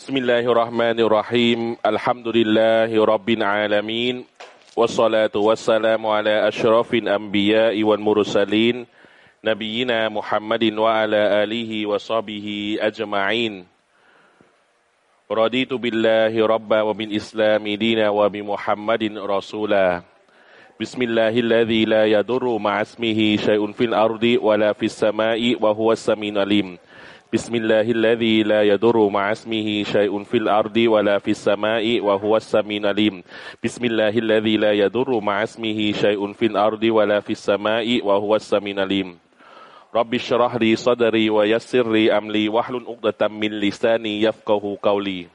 بسم الله الرحمن الرحيم. الحمد لله رب العالمين والصلاة والسلام على أشرف الأنبياء والمرسلين نبينا محمد وعلى آله وصحبه أجمعين. رضيت بالله ربا وبالإسلام دينا وبمحمد رسولا. بسم الله الذي لا يضر مع اسمه شيء في الأرض ولا في السماء وهو السميع العليم. بسم الله الذي لا يضر مع اسمه شيء في الأرض ولا في السماء وهو السميع العليم. بسم الله الذي لا يضر مع اسمه شيء في الأرض ولا في السماء وهو السميع العليم. رب اشرح لي صدري ويسر لي أمري واحلل عقدة من لساني يفقه قولي.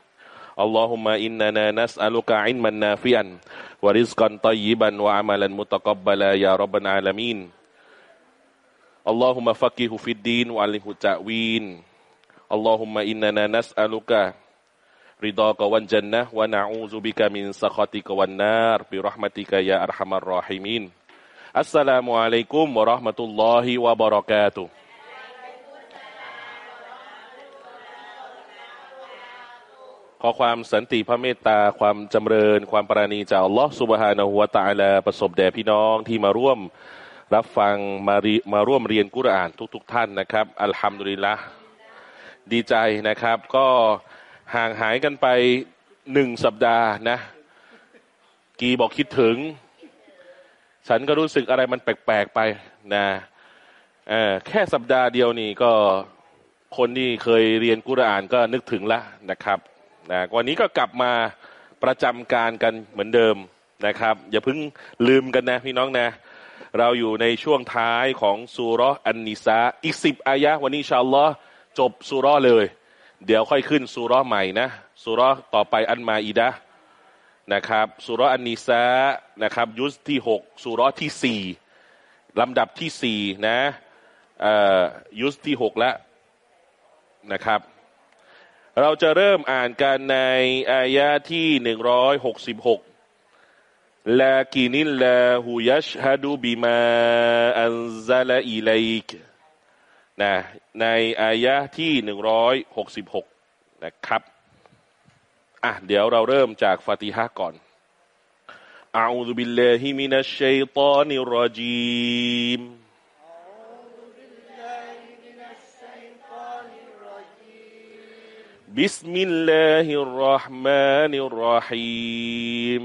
اللهم إننا نسألك علما نافعا ورزقا طيبا وعملا متقبلا يا رب العالمين. اللهم فقهه في الدين وعلمه التأويل اللهم إنا نسألك رضاك والجنة ونعوذ بك من سخطك والنار برحمتك يا أرحم الراحمين السلام عليكم ورحمة الله وبركاته ขอความสันติพระเมตตาความจำเริญ ความปราณีจากอัลลอฮ์สุบฮานะฮูวะตาอาลาประสบแด่พี่น้องที่มาร่วม รับฟังมารีมาร่วมเรียนกุรอานทุกๆทท่านนะครับอัลฮัมดุลิลละดีใจนะครับ ก็ห่างหายกันไปหนึ่งสัปดาห์นะ กีบอกคิดถึง ฉันก็รู้สึกอะไรมันแปลก ๆ ไปนะแค่สัปดาห์เดียวนี่ก็คนที่เคยเรียนกุรอานก็นึกถึงละนะครับนะวันนี้ก็กลับมาประจำการกันเหมือนเดิมนะครับ อย่าเพิ่งลืมกันนะพี่น้องนะ เราอยู่ในช่วงท้ายของสุรอันนิสาอีกสิบอายะวันนี้ชาลลอจบสุรเลย เดี๋ยวค่อยขึ้นสุรใหม่นะสุรต่อไปอันมาอีดะนะครับสุรอันนิสานะครับยุสที่หกสุรที่สี่ลำดับที่สี่นะยุสที่หกแล้วนะครับ เราจะเริ่มอ่านกันในอายะที่หนึ่งร้อยหกสิบหก ลากินิลลาหูยัชฮดูบิมาอันซาลาอิลัยกนะในอายะที่หนึ่งร้อยหกสิบหกนะครับอ่ะเดี๋ยวเราเริ่มจากฟาติฮะก่อน أعوذ بالله من الشيطان الرجيم بسم الله الرحمن الرحيم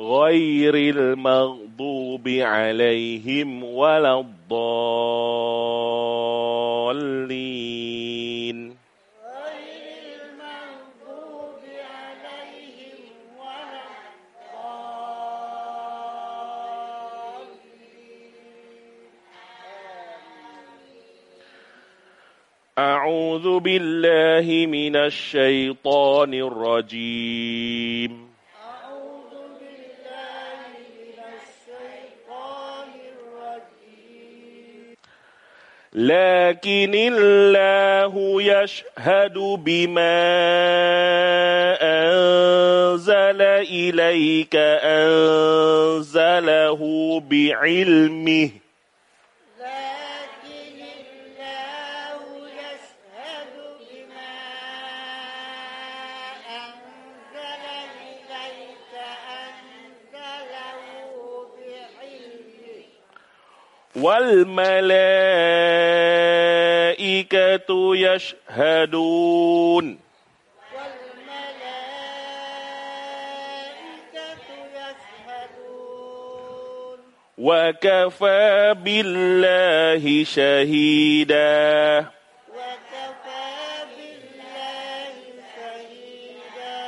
غير المغضوب عليهم ولا الضالين. أعوذ بالله من الشيطان الرجيم. لكن الله يشهد بما أنزل إليك أنزله بعلمه. والملائكة والملائكة يشهدون. وكفى بالله شهيدا وكفى بالله شهيدا.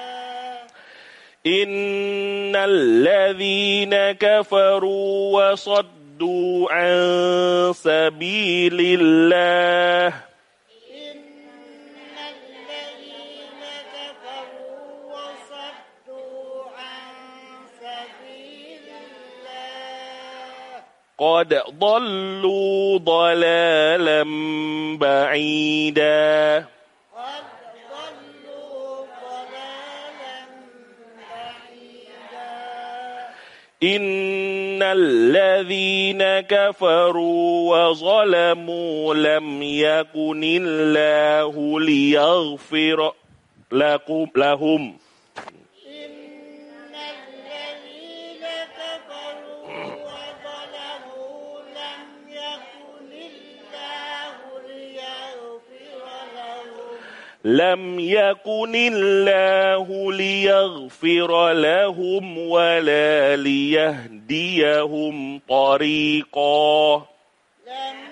إن الذين كفروا وصدوا عن سبيل الله. إن الذين كفروا وصدوا عن سبيل الله. قد ضلوا ضلالا بعيدا. قد إن الذين كفروا وظلموا لم يكن الله ليغفر لهم لم يكن الله ليغفر لهم ولا ليهديهم طريقا. لم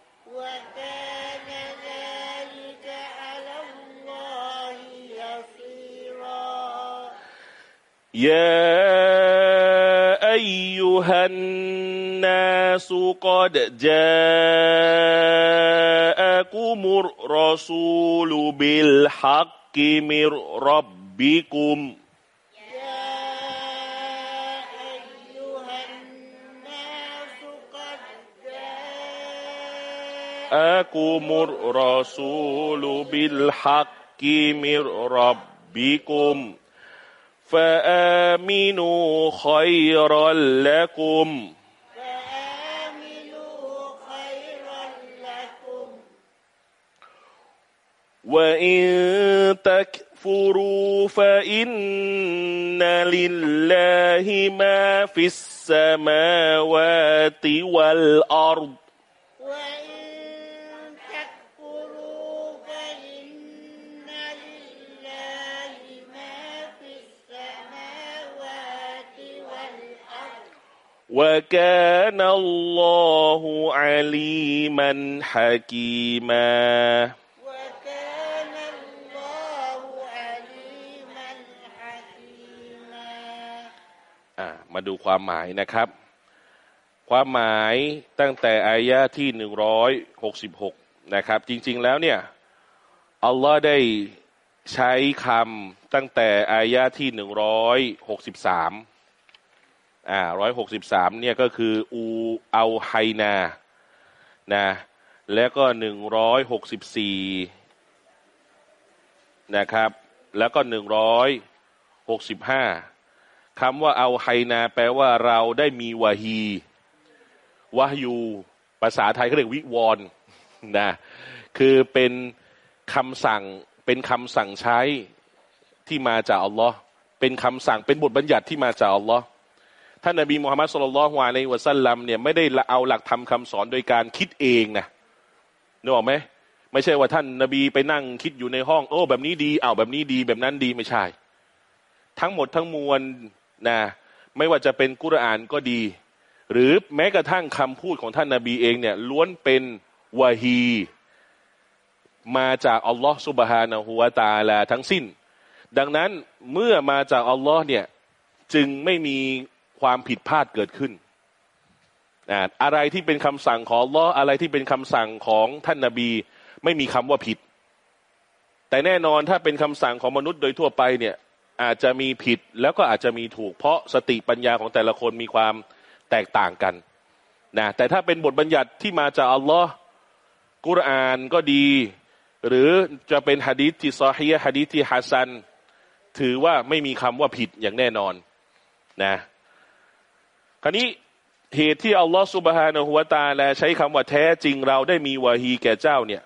يا أيها الناس قد جاءكم الرسول بالحق من ربكم يا أيها الناس قد جاءكم الرسول بالحق من ربكم فآمنوا خيرا لكم. وإن تكفروا فإن لله ما في السماوات والأرض. وكان الله عليما حكيما وكان الله عليما حكيما อ่ะมาดูความหมายนะครับ ความหมายตั้งแต่อายะที่หนึ่งร้อยหกสิบหกนะครับ จริง ๆ แล้วเนี่ยอัลลอฮ์ได้ใช้คำตั้งแต่อายะที่หนึ่งร้อยหกสิบสาม อ่าร้อยหกสิบสามเนี่ยก็คืออูเอาไฮนานะแล้วก็หนึ่งร้อยหกสิบสี่นะครับ แล้วก็หนึ่งร้อยหกสิบห้าคำว่าเอาไฮนา แปลว่าเราได้มีวาฮีวายูภาษาไทยเขาเรียกวิวรนะคือเป็นคำสั่งเป็นคำสั่งใช้ที่มาจากอัลลอฮ์เป็นคำสั่งเป็นบทบัญญัติที่มาจากอัลลอฮ์ ท่านนบีมูฮัมมัดสุลลัลฮุอะลัยฮิวะสัลลัมเนี่ยไม่ได้เอาหลักธรรมคำสอนโดยการคิดเองนะนึกออกไหมไม่ใช่ว่าท่านนบีไปนั่งคิดอยู่ในห้อง โอ้ แบบนี้ดีเอาแบบนี้ดีแบบนั้นดีไม่ใช่ ทั้งหมดทั้งมวลนะไม่ว่าจะเป็นกุรอานก็ดี หรือแม้กระทั่งคำพูดของท่านนาบีเองเนี่ยล้วนเป็นวาฮี มาจากอัลลอฮ์สุบฮานะฮูวาตาลาทั้งสิ้น ดังนั้นเมื่อมาจากอัลลอฮ์เนี่ยจึงไม่มี ความผิดพลาดเกิดขึ้น อะไรที่เป็นคำสั่งของลออะไรที่เป็นคำสั่งของท่านนาบี ไม่มีคำว่าผิด แต่แน่นอนถ้าเป็นคำสั่งของมนุษย์โดยทั่วไปเนี่ยอาจจะมีผิดแล้วก็อาจจะมีถูก เพราะสติปัญญาของแต่ละคนมีความแตกต่างกันนะแต่ถ้าเป็นบทบัญญัติที่มาจากอัลลอฮ์กุรอานก็ดี หรือจะเป็นฮะดีษที่ซอฮีฮะดีษที่ฮัสซัน ถือว่าไม่มีคำว่าผิดอย่างแน่นอนนะ คราวนี้เหตุที่อัลลอฮฺสุบฮานะฮุวาตาอาลาใช้คำว่าแท้จริงเราได้มีวาฮีแก่เจ้าเนี่ย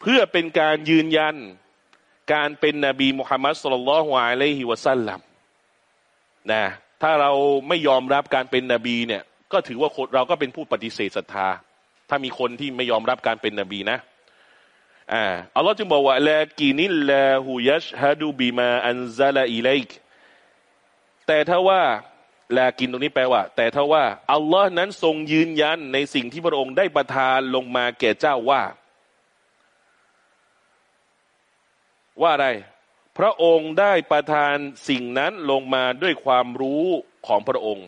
เพื่อเป็นการยืนยันการเป็นนบีมุฮัมมัด صلى الله عليه وسلم นะถ้าเราไม่ยอมรับการเป็นนบีเนี่ย ก็ถือว่าเราก็เป็นผู้ปฏิเสธศรัทธา ถ้ามีคนที่ไม่ยอมรับการเป็นนบีนะอ่าอัลลอฮ์จึงบอกว่าلكن الله يشهد بما أنزل إليكแต่ถ้าว่า ลากินตรงนี้แปลว่า แต่ถ้าว่าอัลลอฮ์นั้นทรงยืนยันในสิ่งที่พระองค์ได้ประทานลงมาแก่เจ้าว่า ว่าอะไร พระองค์ได้ประทานสิ่งนั้นลงมาด้วยความรู้ของพระองค์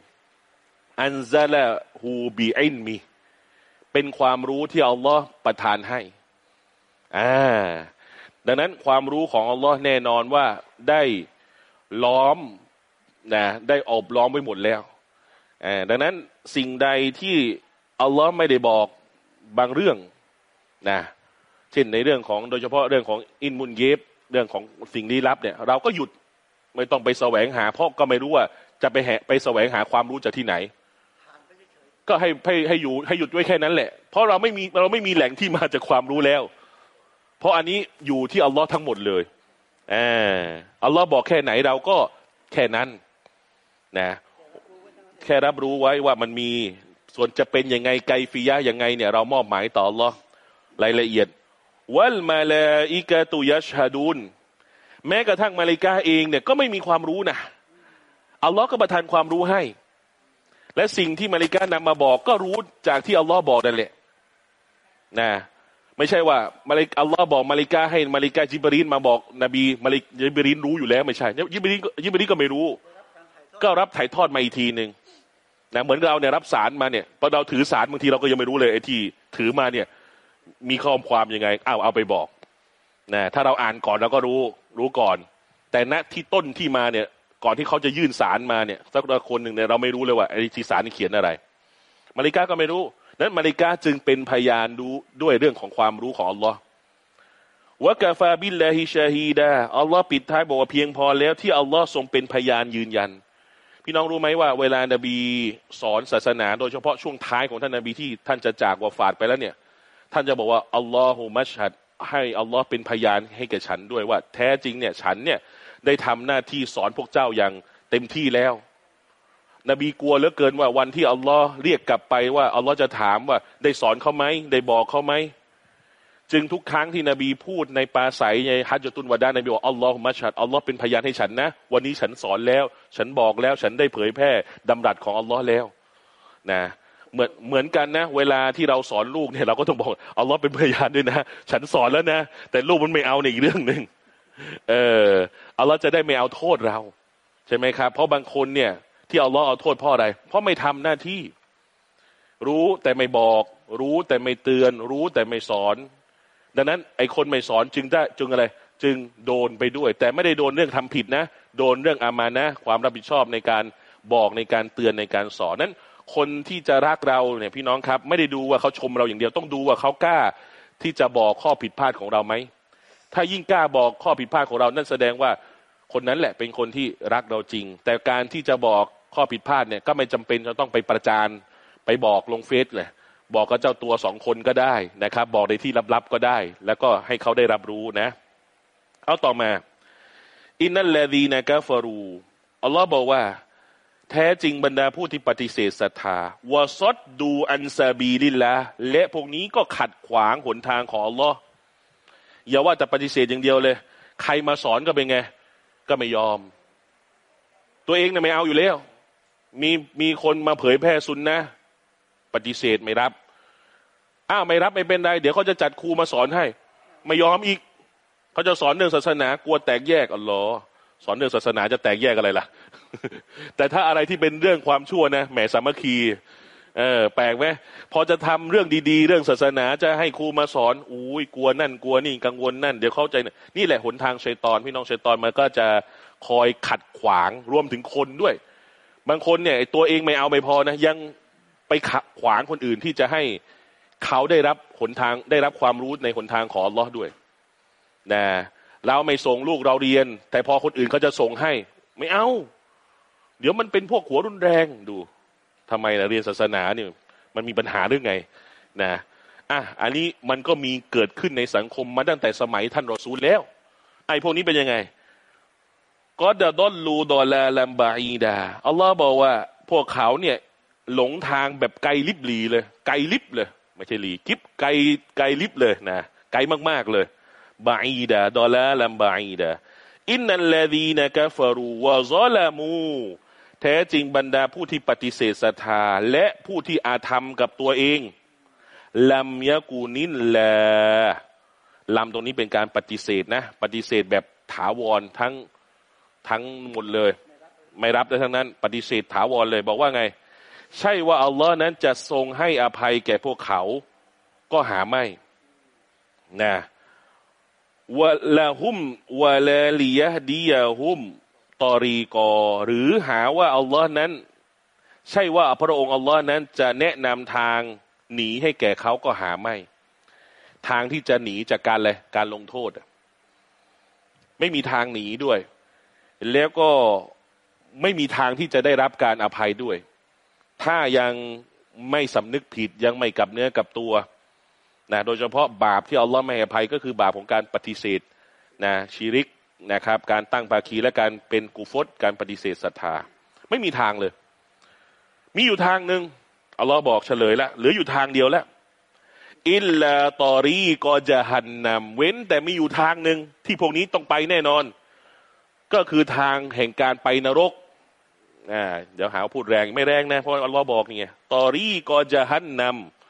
อันซาลาฮูบีอินมีเป็นความรู้ที่อัลลอฮ์ประทานให้อ่าดังนั้นความรู้ของอัลลอฮ์แน่นอนว่าได้ล้อม นะได้อบล้อมไว้หมดแล้วดังนั้นสิ่งใดที่อัลลอฮ์ไม่ได้บอกบางเรื่องนะเช่นในเรื่องของโดยเฉพาะเรื่องของอินมุนเยบเรื่องของสิ่งลี้ลับเนี่ย เราก็หยุดไม่ต้องไปแสวงหา เพราะก็ไม่รู้ว่าจะไปแหไปแสวงหาความรู้จากที่ไหน ก็ให้ให้ให้อยู่ให้หยุดไว้แค่นั้นแหละ เพราะเราไม่มีเราไม่มีแหล่งที่มาจากความรู้แล้ว เพราะอันนี้อยู่ที่อัลลอฮ์ทั้งหมดเลยอ่าอัลลอฮ์บอกแค่ไหนเราก็แค่นั้น นะแค่รับรู้ไว้ว่ามันมีส่วนจะเป็นยังไงไกฟียะยังไงเนี่ย เรามอบหมายต่อหรอรายละเอียดวัลมาลาอิกาตุยัชฮาดูนแม้กระทั่งมาลิกาเองเนี่ยก็ไม่มีความรู้นะอัลลอฮ์ก็ประทานความรู้ให้ และสิ่งที่มาลิกานำมาบอกก็รู้จากที่อัลลอฮ์บอกนั่นแหละนะไม่ใช่ว่ามาลิกอัลลอฮ์บอกมาลิกาให้มาลิกาจิบรีนมาบอกนบีมาลิกจิบรีนรู้อยู่แล้วไม่ใช่ยิบรีนยิบรีนก็ไม่รู้ ก็รับถ่ายทอดมาอีกทีหนึ่งนะเหมือนเราเนี่ยรับสารมาเนี่ยพอเราถือสารบางทีเราก็ยังไม่รู้เลยไอ้ที่ถือมาเนี่ยมีข้อความยังไงเอาเอาไปบอกนะถ้าเราอ่านก่อนเราก็รู้รู้ก่อน แต่ณที่ต้นที่มาเนี่ย ก่อนที่เขาจะยื่นสารมาเนี่ยสักคนหนึ่งเนี่ยเราไม่รู้เลยว่าไอ้ที่สารเขียนอะไร มาลาอิกะก็ไม่รู้นั้นมาลาอิกะจึงเป็นพยานดูด้วยเรื่องของความรู้ของอัลลอฮ์وكفى بالله شهيدا อัลลอฮ์ปิดท้ายบอกว่าเพียงพอแล้วที่อัลลอฮ์ทรงเป็นพยานยืนยัน พี่น้องรู้ไหมว่าเวลานบีสอนศาสนา โดยเฉพาะช่วงท้ายของท่านนบีที่ท่านจะจากวาฟาดไปแล้วเนี่ย ท่านจะบอกว่าاللهم اشهد ให้อัลลอฮ์เป็นพยานให้แก่ฉันด้วยว่า แท้จริงเนี่ยฉันเนี่ยได้ทำหน้าที่สอนพวกเจ้าอย่างเต็มที่แล้ว นบีกลัวเหลือเกินว่าวันที่อัลลอฮ์เรียกกลับไปว่าอัลลอฮ์จะถามว่าได้สอนเขาไหมได้บอกเขาไหม จึงทุกครั้งที่นบีพูดในปาศัยในฮัจจตุนวาดานบีบอกอัลลอฮฺมัชัดอัลลอฮ์เป็นพยานให้ฉันนะ วันนี้ฉันสอนแล้ว ฉันบอกแล้วฉันได้เผยแพร่ดำรัสของอัลลอฮ์แล้วนะเหมือนเหมือนกันนะ เวลาที่เราสอนลูกเนี่ยเราก็ต้องบอกอัลลอฮ์เป็นพยานด้วยนะ ฉันสอนแล้วนะ แต่ลูกมันไม่เอาในอีกเรื่องหนึ่งเอออัลลอฮ์จะได้ไม่เอาโทษเรา ใช่ไหมครับ เพราะบางคนเนี่ย ที่อัลลอฮ์เอาโทษเพราะอะไร เพราะไม่ทำหน้าที่ รู้แต่ไม่บอก รู้แต่ไม่เตือน รู้แต่ไม่สอน ดังนั้นไอ้คนไม่สอนจึงได้จึงอะไร จึงโดนไปด้วย แต่ไม่ได้โดนเรื่องทำผิดนะ โดนเรื่องอามานะ ความรับผิดชอบในการบอกในการเตือนในการสอนนั้น คนที่จะรักเราเนี่ยพี่น้องครับ ไม่ได้ดูว่าเขาชมเราอย่างเดียวต้องดูว่าเขากล้าที่จะบอกข้อผิดพลาดของเราไหมถ้ายิ่งกล้าบอกข้อผิดพลาดของเรานั่นแสดงว่าคนนั้นแหละเป็นคนที่รักเราจริง แต่การที่จะบอกข้อผิดพลาดเนี่ยก็ไม่จำเป็นจะต้องไปประจานไปบอกลงเฟซเลย บอกกับเจ้าตัวสองคนก็ได้นะครับ บอกในที่ลับๆก็ได้ แล้วก็ให้เขาได้รับรู้นะเอาต่อมา อินนัลลดีนะกาฟารูอัลลอฮ์บอกว่า แท้จริงบรรดาผู้ที่ปฏิเสธศรัทธาวาซดดูอันซาบีลิลละและพวกนี้ก็ขัดขวางหนทางของอัลลอฮ์อย่าว่าแต่ปฏิเสธอย่างเดียวเลย ใครมาสอนก็เป็นไง ก็ไม่ยอม ตัวเองเนี่ยไม่เอาอยู่แล้ว มีมีคนมาเผยแพร่ซุนนะ ปฏิเสธไม่รับ อ้าวไม่รับไม่เป็นไร เดี๋ยวเขาจะจัดครูมาสอนให้ ไม่ยอมอีก เขาจะสอนเรื่องศาสนากลัวแตกแยกอ๋อสอนเรื่องศาสนาจะแตกแยกอะไรล่ะ แต่ถ้าอะไรที่เป็นเรื่องความชั่วนะแหมสามัคคีเออแปลกไหมพอจะทำเรื่องดีๆ เรื่องศาสนาจะให้ครูมาสอนอุ้ยกลัวนั่นกลัวนี่กังวลนั่นเดี๋ยวเข้าใจนี่แหละหนทางชัยตอนพี่น้องชัยตอนมันก็จะคอยขัดขวางรวมถึงคนด้วย บางคนเนี่ยตัวเองไม่เอาไม่พอนะยัง ไปขัดขวางคนอื่นที่จะให้เขาได้รับหนทางได้รับความรู้ในหนทางของอัลลอฮ์ด้วยนะเราไม่ส่งลูกเราเรียน แต่พอคนอื่นเขาจะส่งให้ ไม่เอา เดี๋ยวมันเป็นพวกหัวรุนแรงดูทำไมนะเรียนศาสนาเนี่ยมันมีปัญหาเรื่องไงนะอะอันนี้มันก็มีเกิดขึ้นในสังคมมาตั้งแต่สมัยท่านรอซูลแล้ว ไอ้พวกนี้เป็นยังไงก็ดะดอลลูดอลาลัมบาอีดาอัลลอฮ์บอกว่า พวกเขาเนี่ย หลงทางแบบไกลลิบลีเลย ไกลลิบเลยไม่ใช่ลีกิบไกลไกลลิบเลยนะไกลมากๆเลยบาอีดาดอลาลัมบาอีดาอินนัลลดีนะกฟารูวะซอลามู แท้จริงบรรดาผู้ที่ปฏิเสธศรัทธา และผู้ที่อาธรรมกับตัวเองลัมยะกูนินละลำตรงนี้เป็นการปฏิเสธนะ ปฏิเสธแบบถาวรทั้งทั้งหมดเลย ไม่รับเลยทั้งนั้น ปฏิเสธถาวรเลย บอกว่าไง ใช่ว่าอัลลอฮ์นั้นจะทรงให้อภัยแก่พวกเขา ก็หาไม่นะวะละหุมวะลาลียะดียะหุมตอรีกอ หรือหาว่าอัลลอฮ์นั้น ใช่ว่าพระองค์อัลลอฮ์นั้นจะแนะนำทางหนีให้แก่เขาก็หาไม่ ทางที่จะหนีจากการอะไรการลงโทษไม่มีทางหนีด้วย แล้วก็ไม่มีทางที่จะได้รับการอภัยด้วย ถ้ายังไม่สำนึกผิดยังไม่กลับเนื้อกลับตัวนะโดยเฉพาะบาปที่อัลลอฮ์ไม่ให้ภัยก็คือบาปของการปฏิเสธนะชีริกนะครับ การตั้งภาคีและการเป็นกุฟตการปฏิเสธศรัทธา ไม่มีทางเลย มีอยู่ทางหนึ่งอัลลอฮ์บอกเฉลยแล้วเหลืออยู่ทางเดียวแล้วอิลลาตอรีก็จะหันนำเว้นแต่มีอยู่ทางหนึ่งที่พวกนี้ต้องไปแน่นอน ก็คือทางแห่งการไปนรก อ่าเดี๋ยวหาพูดแรงไม่แรงนะ เพราะอัลลอฮ์บอกนี่ตอรี่ก็จะหันน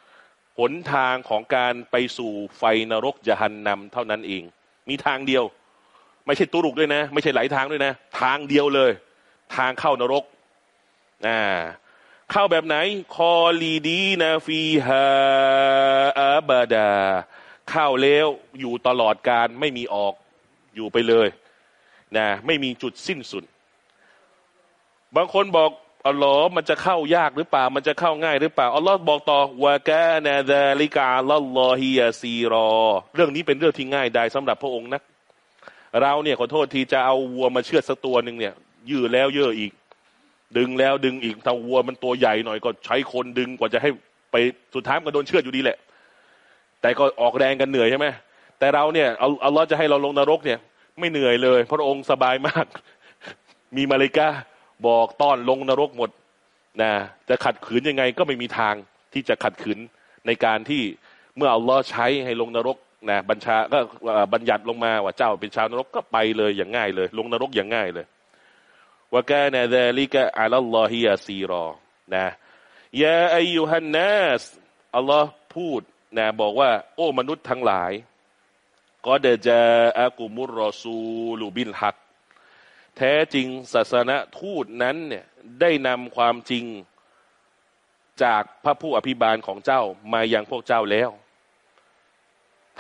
ำหนทางของการไปสู่ไฟนรกจะหันนำเท่านั้นเอง มีทางเดียว ไม่ใช่ตุรุกด้วยนะ ไม่ใช่หลายทางด้วยนะ ทางเดียวเลย ทางเข้านรกอ่าเข้าแบบไหน คอลีดีนาฟีฮาอาบาดา เข้าแล้วอยู่ตลอดการไม่มีออกอยู่ไปเลยนะไม่มีจุดสิ้นสุด บางคนบอกอัลลอฮ์มันจะเข้ายากหรือเปล่า มันจะเข้าง่ายหรือเปล่าอัลลอฮ์บอกต่อวากานาดาลิกาลลอฮิยาซีรอ เรื่องนี้เป็นเรื่องที่ง่ายได้สำหรับพระองค์นะเราเนี่ยขอโทษทีจะเอาวัวมาเชือดสักตัวหนึ่งเนี่ย ยื้อแล้วเยอะอีก ดึงแล้วดึงอีกถ้าวัวมันตัวใหญ่หน่อยก็ใช้คนดึงกว่าจะให้ไปสุดท้ายมันโดนเชือดอยู่ดีแหละ แต่ก็ออกแรงกันเหนื่อยใช่ไหมแต่เราเนี่ยอัลลอฮ์จะให้เราลงนรกเนี่ย ไม่เหนื่อยเลย พระองค์สบายมาก มีมาเลกา บอกต้อนลงนรกหมดนะจะขัดขืนยังไงก็ไม่มีทางที่จะขัดขืนในการที่เมื่ออัลลอฮ์ใช้ให้ลงนรกนะบัญชาก็บัญญัติลงมาว่าเจ้าเป็นชาวนรกก็ไปเลยอย่างง่ายเลย ลงนรกอย่างง่ายเลยว่าแกเนเดลิกะอัลลอฮิยาซีรอนะยาอายุฮันนัสอัลลอฮ์พูดนะบอกว่า โอ้มนุษย์ทั้งหลายก็เดจาอากุมุรรอซูลูบินฮัก แท้จริงศาสนทูตนั้นเนี่ยได้นำความจริงจากพระผู้อภิบาลของเจ้ามายังพวกเจ้าแล้ว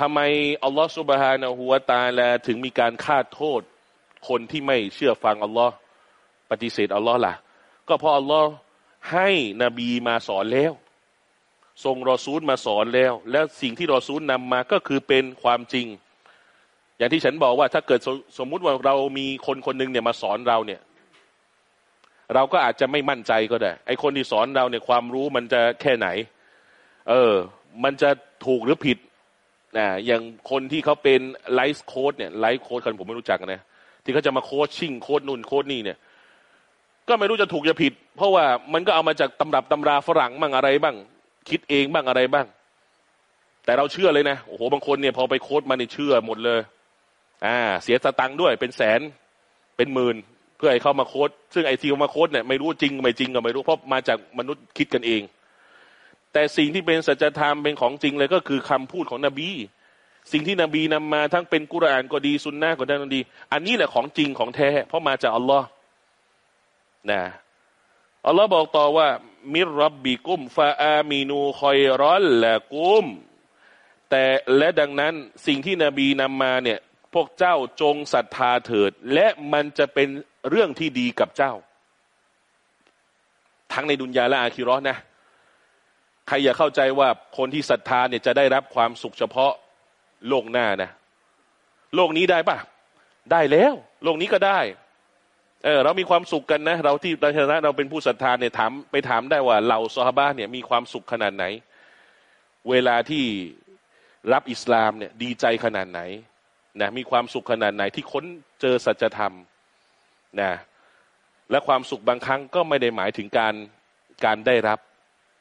ทำไมอัลลอฮฺสุบฮานะฮูวาตาลาถึงมีการฆ่าโทษ คนที่ไม่เชื่อฟังอัลลอฮ์ปฏิเสธอัลลอฮ์ล่ะ ก็เพราะอัลลอฮ์ให้นบีมาสอนแล้วทรงรอซูลมาสอนแล้ว แล้วสิ่งที่รอซูลนำมาก็คือเป็นความจริง อย่างที่ฉันบอกว่าถ้าเกิดสมมุติว่าเรามีคนคนหนึ่งเนี่ยมาสอนเราเนี่ย เราก็อาจจะไม่มั่นใจก็ได้ ไอคนที่สอนเราเนี่ยความรู้มันจะแค่ไหน เออ มันจะถูกหรือผิดนะอย่างคนที่เขาเป็นlife coach เนี่ย life coach กันผมไม่รู้จักนะที่เขาจะมา coaching โค้ชนู่นโค้ชนี่เนี่ยก็ไม่รู้จะถูกจะผิด เพราะว่ามันก็เอามาจากตำรับตำราฝรั่งบ้างอะไรบ้าง คิดเองบ้างอะไรบ้าง แต่เราเชื่อเลยนะโอ้โหบางคนเนี่ยพอไปโค้ชมาเนี่ยเชื่อหมดเลย อ่า เสียสตังค์ด้วยเป็นแสนเป็นหมื่นเพื่อให้เขามาโค้ชซึ่งไอ้ที่เขามาโค้ชเนี่ยไม่รู้จริงไม่จริงก็ไม่รู้เพราะมาจากมนุษย์คิดกันเอง แต่สิ่งที่เป็นสัจธรรมเป็นของจริงเลยก็คือคำพูดของนบี สิ่งที่นบีนำมาทั้งเป็นกุรอานก็ดีซุนนะก็ดี อันนี้แหละของจริงของแท้ เพราะมาจากอัลลอฮ์นะอัลลอฮ์บอกต่อว่า มิรับบิกุมฟาอามินูคอยรอลละกุมแต่และดังนั้นสิ่งที่นบีนำมาเนี่ย พวกเจ้าจงศรัทธาเถิด และมันจะเป็นเรื่องที่ดีกับเจ้า ทั้งในดุนยาและอาคิรอนะ ใครอย่าเข้าใจว่าคนที่ศรัทธาเนี่ยจะได้รับความสุขเฉพาะโลกหน้านะ โลกนี้ได้ปะได้แล้ว โลกนี้ก็ได้เออเรามีความสุขกันนะ เราที่เรานะเราเป็นผู้ศรัทธาเนี่ยถามไปถามได้ว่าเราซอฮาบะเนี่ยมีความสุขขนาดไหน เวลาที่รับอิสลามเนี่ยดีใจขนาดไหน นะมีความสุขขนาดไหนที่ค้นเจอสัจธรรมนะและความสุขบางครั้งก็ไม่ได้หมายถึงการการได้รับ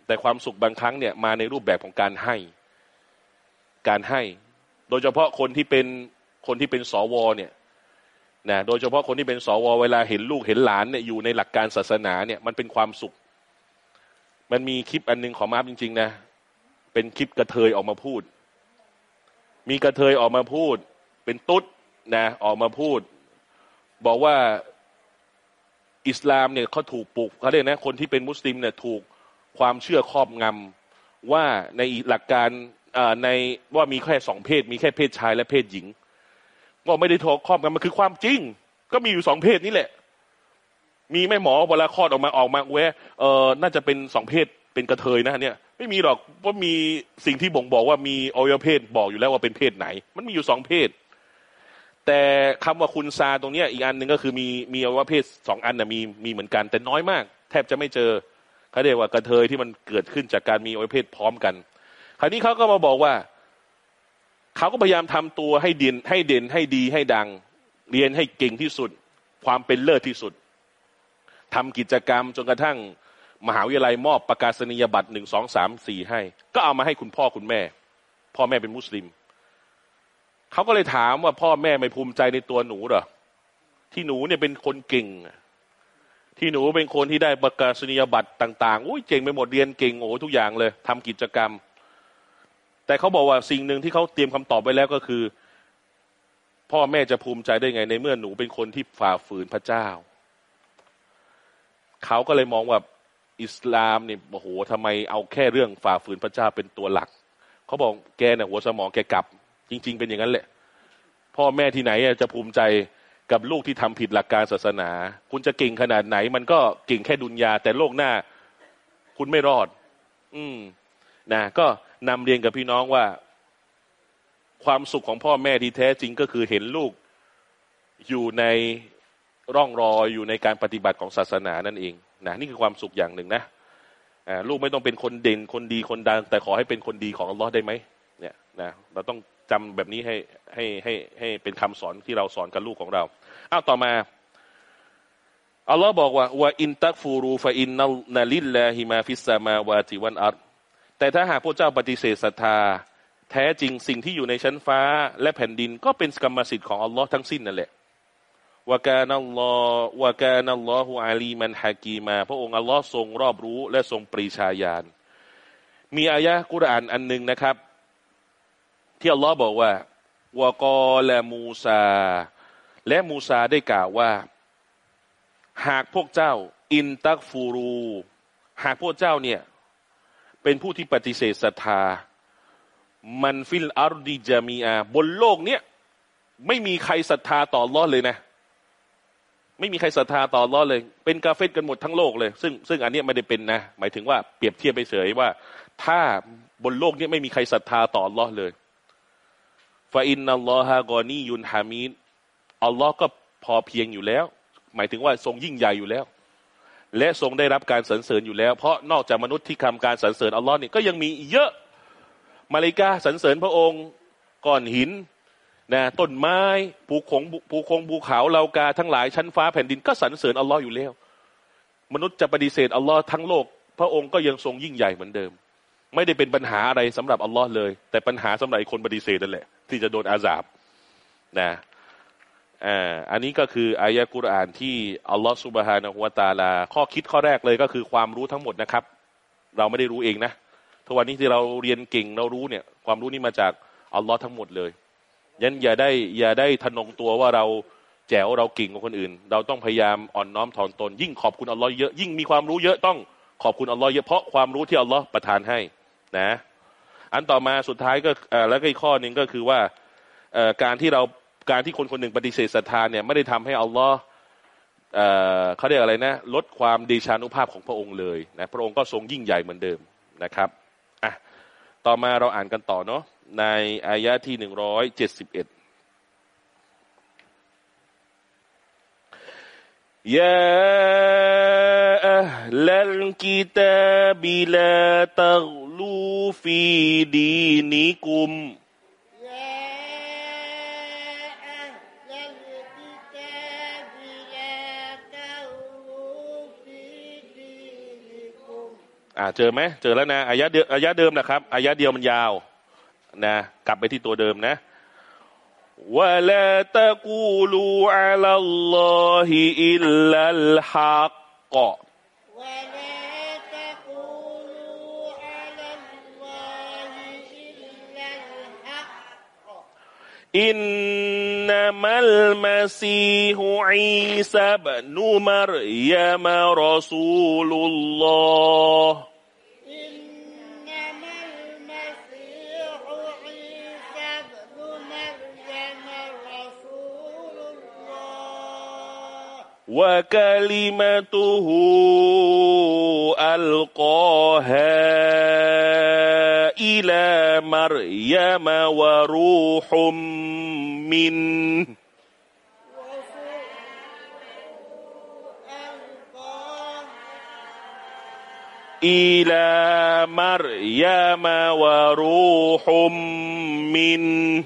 แต่ความสุขบางครั้งเนี่ยมาในรูปแบบของการให้ การให้ โดยเฉพาะคนที่เป็นคนที่เป็นสวเนี่ยนะโดยเฉพาะคนที่เป็นสว เวลาเห็นลูกเห็นหลานเนี่ยอยู่ในหลักการศาสนาเนี่ยมันเป็นความสุข มันมีคลิปอันนึงของมาร์จริง ๆ นะ เป็นคลิปกระเทยออกมาพูด มีกระเทยออกมาพูด เป็นตุ๊ดนะออกมาพูด บอกว่าอิสลามเนี่ยเขาถูกปลูกเขาเรียกนะคนที่เป็นมุสลิมเนี่ยถูกความเชื่อครอบงำว่าในหลักการในว่ามีแค่สองเพศ มีแค่เพศชายและเพศหญิง ก็ไม่ได้ทครอบกันมันคือความจริง ก็มีอยู่สองเพศนี่แหละ มีแม่หมอเวลาคลอดออกมาออกมาแวะเออน่าจะเป็นสองเพศเป็นกระเทยนะเนี่ยไม่มีหรอกว่ามีสิ่งที่บ่งบอกว่ามีอวัยวะเพศบอกอยู่แล้วว่าเป็นเพศไหน มันมีอยู่สองเพศ แต่คำว่าคุณซาตรงเนี้ยอีกอันหนึ่งก็คือมีมีอวัยวะเพศสองอันนะมีมีเหมือนกัน แต่น้อยมาก แทบจะไม่เจอเขาเรียกว่ากระเทยที่มันเกิดขึ้นจากการมีอวัยวะเพศพร้อมกัน คราวนี้เขาก็มาบอกว่าเขาก็พยายามทำตัวให้เด่นให้เด่นให้ดีให้ดัง เรียนให้เก่งที่สุด ความเป็นเลิศที่สุดทำกิจกรรมจนกระทั่งมหาวิทยาลัยมอบประกาศนียบัตรหนึ่งสองสามสี่ให้ ก็เอามาให้คุณพ่อคุณแม่ พ่อแม่เป็นมุสลิม เขาก็เลยถามว่าพ่อแม่ไม่ภูมิใจในตัวหนูเหรอที่หนูเนี่ยเป็นคนเก่งที่หนูเป็นคนที่ได้ประกาศนียบัตรต่างๆอุ้ยเก่งไปหมดเรียนเก่งโอ้ทุกอย่างเลยทำกิจกรรม แต่เขาบอกว่าสิ่งหนึ่งที่เขาเตรียมคำตอบไว้แล้วก็คือ พ่อแม่จะภูมิใจได้ไงในเมื่อหนูเป็นคนที่ฝ่าฝืนพระเจ้า เขาก็เลยมองว่าอิสลามเนี่ยโอ้โหทำไมเอาแค่เรื่องฝ่าฝืนพระเจ้าเป็นตัวหลัก เขาบอกแกเนี่ยหัวสมองแกกลับ จริง ๆ เป็นอย่างนั้นแหละ พ่อแม่ที่ไหนจะภูมิใจกับลูกที่ทำผิดหลักการศาสนา คุณจะเก่งขนาดไหน มันก็เก่งแค่ดุนยา แต่โลกหน้า คุณไม่รอด อืมนะก็นำเรียนกับพี่น้องว่า ความสุขของพ่อแม่ที่แท้จริงก็คือเห็นลูกอยู่ในร่องรอยอยู่ในการปฏิบัติของศาสนานั่นเองนะนี่คือความสุขอย่างหนึ่งนะลูกไม่ต้องเป็นคนเด่นคนดีคนดัง แต่ขอให้เป็นคนดีของอัลลอฮ์ได้ไหมเนี่ยนะเราต้อง จำแบบนี้ให้ให้ให้ให้เป็นคำสอนที่เราสอนกับลูกของเราอ้าวต่อมาอัลลอฮ์บอกว่าوَإِن تَكْفُرُوا فَإِنَّ لِلَّهِ مَا فِي السَّمَاوَاتِ وَالْأَرْضِแต่ถ้าหากพระเจ้าปฏิเสธศรัทธา แท้จริงสิ่งที่อยู่ในชั้นฟ้าและแผ่นดินก็เป็นกรรมสิทธิ์ของอัลลอฮ์ทั้งสิ้นนั่นแหละวากานัลลอฮ์วากานัลลอฮุอาลีมันฮากีมา พระองค์อัลลอฮ์ทรงรอบรู้และทรงปรีชาญาณมีอายะกุรอานอันหนึ่งนะครับ ที่อัลลอฮ์บอกว่าวกอและมูซา และมูซาได้กล่าวว่า หากพวกเจ้า إِن تَكْفُرُوا หากพวกเจ้าเนี่ย เป็นผู้ที่ปฏิเสธศรัทธา مَن فِي الْأَرْضِ جَمِيعًا บนโลกเนี้ยไม่มีใครศรัทธาต่ออัลลอฮ์เลยนะ ไม่มีใครศรัทธาต่ออัลลอฮ์เลย เป็นกาเฟรกันหมดทั้งโลกเลย ซึ่งซึ่งอันนี้ไม่ได้เป็นนะ หมายถึงว่าเปรียบเทียบไปเฉยว่า ถ้าบนโลกนี้ไม่มีใครศรัทธาต่ออัลลอฮ์เลย فَإِنَّ اللَّهَ غَنِيٌّ حَمِيدٌอัลลอฮ์ก็พอเพียงอยู่แล้ว หมายถึงว่าทรงยิ่งใหญ่อยู่แล้ว และทรงได้รับการสรรเสริญอยู่แล้ว เพราะนอกจากมนุษย์ที่ทำการสรรเสริญอัลลอฮ์นี่ก็ยังมีเยอะมาเลกาสรรเสริญพระองค์ก้อนหินนะต้นไม้ภูคงภูคงภูเขาเลากาทั้งหลายชั้นฟ้าแผ่นดินก็สรรเสริญอัลลอฮ์อยู่แล้ว มนุษย์จะปฏิเสธอัลลอฮ์ทั้งโลก พระองค์ก็ยังทรงยิ่งใหญ่เหมือนเดิม ไม่ได้เป็นปัญหาอะไรสำหรับอัลลอฮ์เลย แต่ปัญหาสำหรับคนปฏิเสธนั่นแหละ ที่จะโดนอาซาบนะอ่าอันนี้ก็คืออายะกุรอานที่อัลลอฮฺสุบฮานะฮุวาตาลา ข้อคิดข้อแรกเลยก็คือความรู้ทั้งหมดนะครับ เราไม่ได้รู้เองนะทุกวันนี้ที่เราเรียนเก่งเรารู้เนี่ย ความรู้นี้มาจากอัลลอฮ์ทั้งหมดเลยยันอย่าได้อย่าได้ทนงตัวว่าเราแจ๋วเราเก่งกว่าคนอื่น เราต้องพยายามอ่อนน้อมถ่อมตน ยิ่งขอบคุณอัลลอฮ์เยอะยิ่งมีความรู้เยอะต้องขอบคุณอัลลอฮ์เยอะเพราะความรู้ที่อัลลอฮ์ประทานให้ นะ อันต่อมาสุดท้ายก็แล้วก็อีกข้อหนึ่งก็คือว่าการที่เราการที่คนคนหนึ่งปฏิเสธศรัทธาเนี่ยไม่ได้ทำให้อัลลอฮ์เขาเรียกอะไรนะ ลดความดีชานุภาพของพระองค์เลยนะพระองค์ก็ทรงยิ่งใหญ่เหมือนเดิมนะครับอะต่อมาเราอ่านกันต่อเนาะในอายะที่หนึ่งร้อยเจ็ดสิบเอ็ด يا أهل الكتاب لا تغلوا في دينكم يا أهل الكتاب لا تغلوا في دينكم อ่าเจอไหมเจอแล้วนะอายะเดิมอายะเดิมนะครับอายะเดียวมันยาวนะกลับไปที่ตัวเดิมนะ ولا تقولوا على الله إلا الحق. ولا تقولوا على الله إلا الحق. إنما المسيح عيسى بن مريم رسول الله. وكلمته ألقاها إلى مريم وروح منه ألقاه إلى مريم وروح منه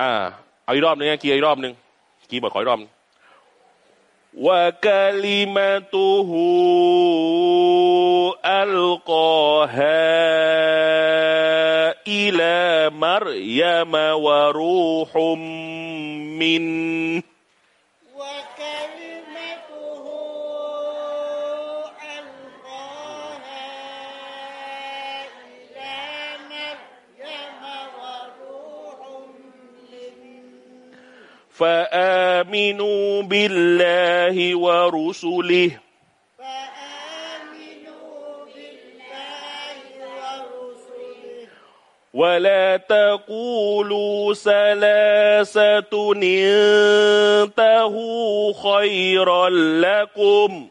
อ่า เอาอีกรอบหนึงนะกีอีกรอบหนึ่ง กี่บทร์ดขอรอมว่าคัลิมาตุฮูอัลกอฮาอิลามารยามาวารูฮุมมิน فآمنوا بالله ورسله. ولا تقولوا ثلاثة انتهوا خيرا لكم.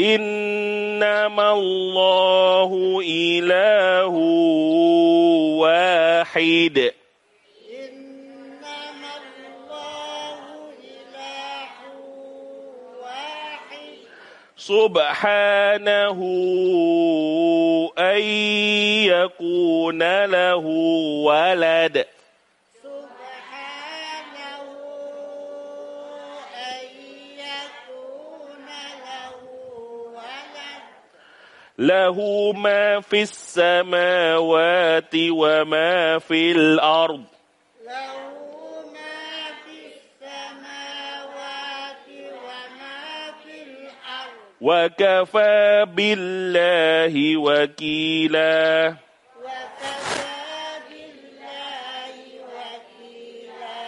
إنما الله إله واحد إنما الله إله واحد سبحانه أن يكون له ولد له ما في السماوات وما في الأرض له ما في السماوات وما في الأرض وكفى بالله وكيلا ว وكفى بالله وكيلا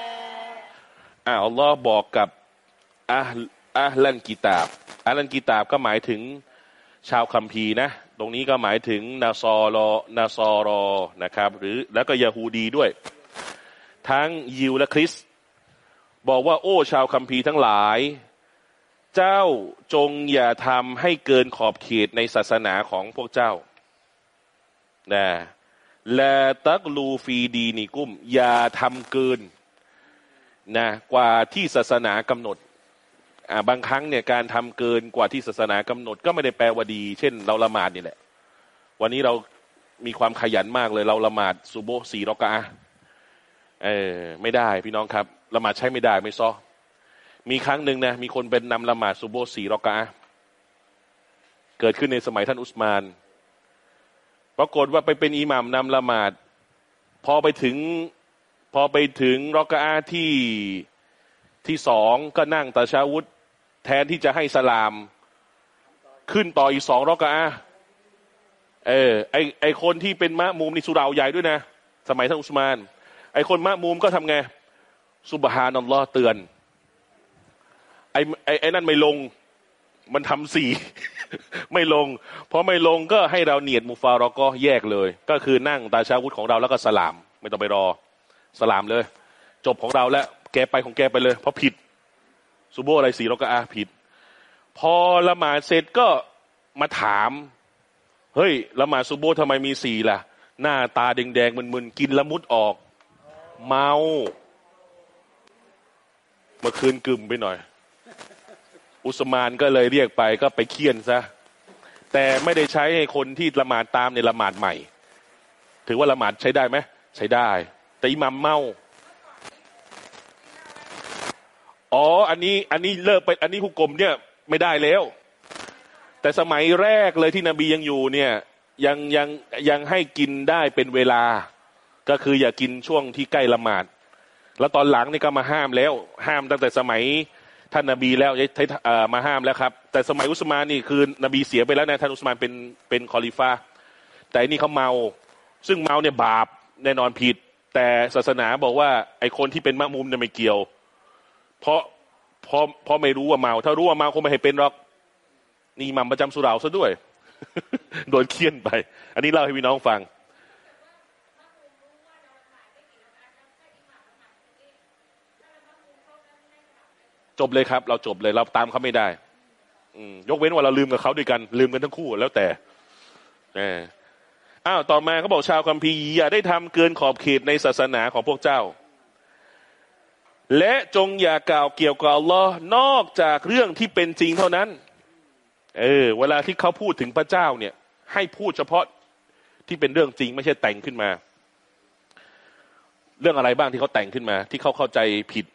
อ่าอัลลอฮ์บอกกับอาห์อาห์ลันกิตาบอาห์ลันกิตาบก็หมายถึง ชาวคัมภีร์นะ ตรงนี้ก็หมายถึงนาซอรอนาซอรอนะครับ หรือแล้วก็ยาฮูดีด้วย ทั้งยิวและคริสต์บอกว่าโอ้ชาวคัมภีร์ทั้งหลาย เจ้าจงอย่าทำให้เกินขอบเขตในศาสนาของพวกเจ้านะและตักลูฟีดีนิกุ้มอย่าทำเกินนะกว่าที่ศาสนากำหนด บางครั้งเนี่ยการทำเกินกว่าที่ศาสนากำหนดก็ไม่ได้แปลว่าดี เช่น เราละหมาดนี่แหละ วันนี้เรามีความขยันมากเลย เราละหมาดซูโบสี่รอกะเออไม่ได้พี่น้องครับละหมาดใช้ไม่ได้ไม่ซ้อมีครั้งหนึ่งนะมีคนเป็นนำละหมาดซูโบสี่รอกะเกิดขึ้นในสมัยท่านอุสมานปรากฏว่าไปเป็นอิหมัมนำละหมาด พอไปถึงพอไปถึงรอกะอาที่ที่สองก็นั่งตาชาวุธ แทนที่จะให้สลาม ขึ้นต่ออีกสองรอกะอาห์เออไอไอคนที่เป็นมะมุมนี่สุราใหญ่ด้วยนะ สมัยท่านอุสมาน ไอคนมะมุมก็ทำไงสุบฮานัลลอฮ์เตือนไอไอไอนั่นไม่ลงมันทำสี่ ไม่ลงพอไม่ลงก็ให้เราเนียดมูฟารอก็แยกเลย ก็คือนั่งตาชาวุธของเราแล้วก็สลาม ไม่ต้องไปรอ สลามเลย จบของเราแล้วแกไปของแกไปเลย เพราะผิด ซูโบอะไรสี่เราก็อาผิด พอละหมาดเสร็จก็มาถาม เฮ้ยละหมาดซูโบทำไมมีสี่ล่ะ หน้าตาแดงๆมึนๆกินละมุดออก เมาเมื่อคืนกึ่มไปหน่อย อุสมานก็เลยเรียกไปก็ไปเคี่ยนซะแต่ไม่ได้ใช้ให้คนที่ละหมาดตามในละหมาดใหม่ ถือว่าละหมาดใช้ได้ไหมใช้ได้ แต่อิหมัมเมา อ๋อ อันนี้อันนี้เลิกไป อันนี้หุกกลมเนี่ยไม่ได้แล้ว แต่สมัยแรกเลยที่นบียังอยู่เนี่ยยังยังยังให้กินได้เป็นเวลา ก็คืออย่ากินช่วงที่ใกล้ละหมาด แล้วตอนหลังนี่ก็มาห้ามแล้ว ห้ามตั้งแต่สมัยท่านนบีแล้วมาห้ามแล้วครับ แต่สมัยอุสมานนี่คือนบีเสียไปแล้วนะท่านอุสมานเป็นเป็นคอลิฟ่าแต่นี่เขาเมา ซึ่งเมาเนี่ยบาปแน่นอนผิด แต่ศาสนาบอกว่าไอคนที่เป็นมะมุมเนี่ยไม่เกี่ยว เพราะเพราะเพราะไม่รู้ว่าเมา ถ้ารู้ว่าเมาคงไม่ให้เป็นหรอก นี่มัมประจำสุราซะด้วย โดนเคี่ยนไป อันนี้เล่าให้พี่น้องฟัง จบเลยครับ เราจบเลยเราตามเขาไม่ได้อยกเว้นว่าเราลืมกับเขาด้วยกันลืมกันทั้งคู่แล้วแต่อ้าวต่อมาเขาบอกชาวคัมภีร์อย่าได้ทำเกินขอบเขตในศาสนาของพวกเจ้า และจงอย่ากล่าวเกี่ยวกับอัลลอฮ์นอกจากเรื่องที่เป็นจริงเท่านั้น เออ เวลาที่เขาพูดถึงพระเจ้าเนี่ย ให้พูดเฉพาะที่เป็นเรื่องจริงไม่ใช่แต่งขึ้นมา เรื่องอะไรบ้างที่เขาแต่งขึ้นมา ที่เขาเข้าใจผิด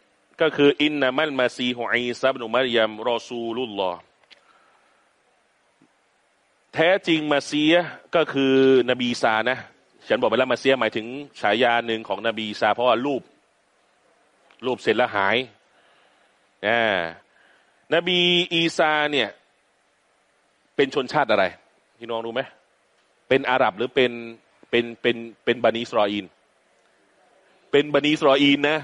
ก็คือ إِنَّمَا الْمَسِيحُ عِيسَى ابْنُ مَرْيَمَ رَسُولُ اللَّهِ แท้จริงมาเซียฮฺก็คือนบีอีซานะฉันบอกไปแล้วมาเซียฮฺหมายถึงฉายาหนึ่งของนบีอีซาเพราะว่าลูบ ลูบเสร็จแล้วหายอ่านบีอีซาเนี่ย เป็นชนชาติอะไร พี่น้องรู้ไหมเป็นอาหรับหรือเป็นเป็นเป็นเป็นบนีอิสรออีลเป็นบนีอิสรออีลนะ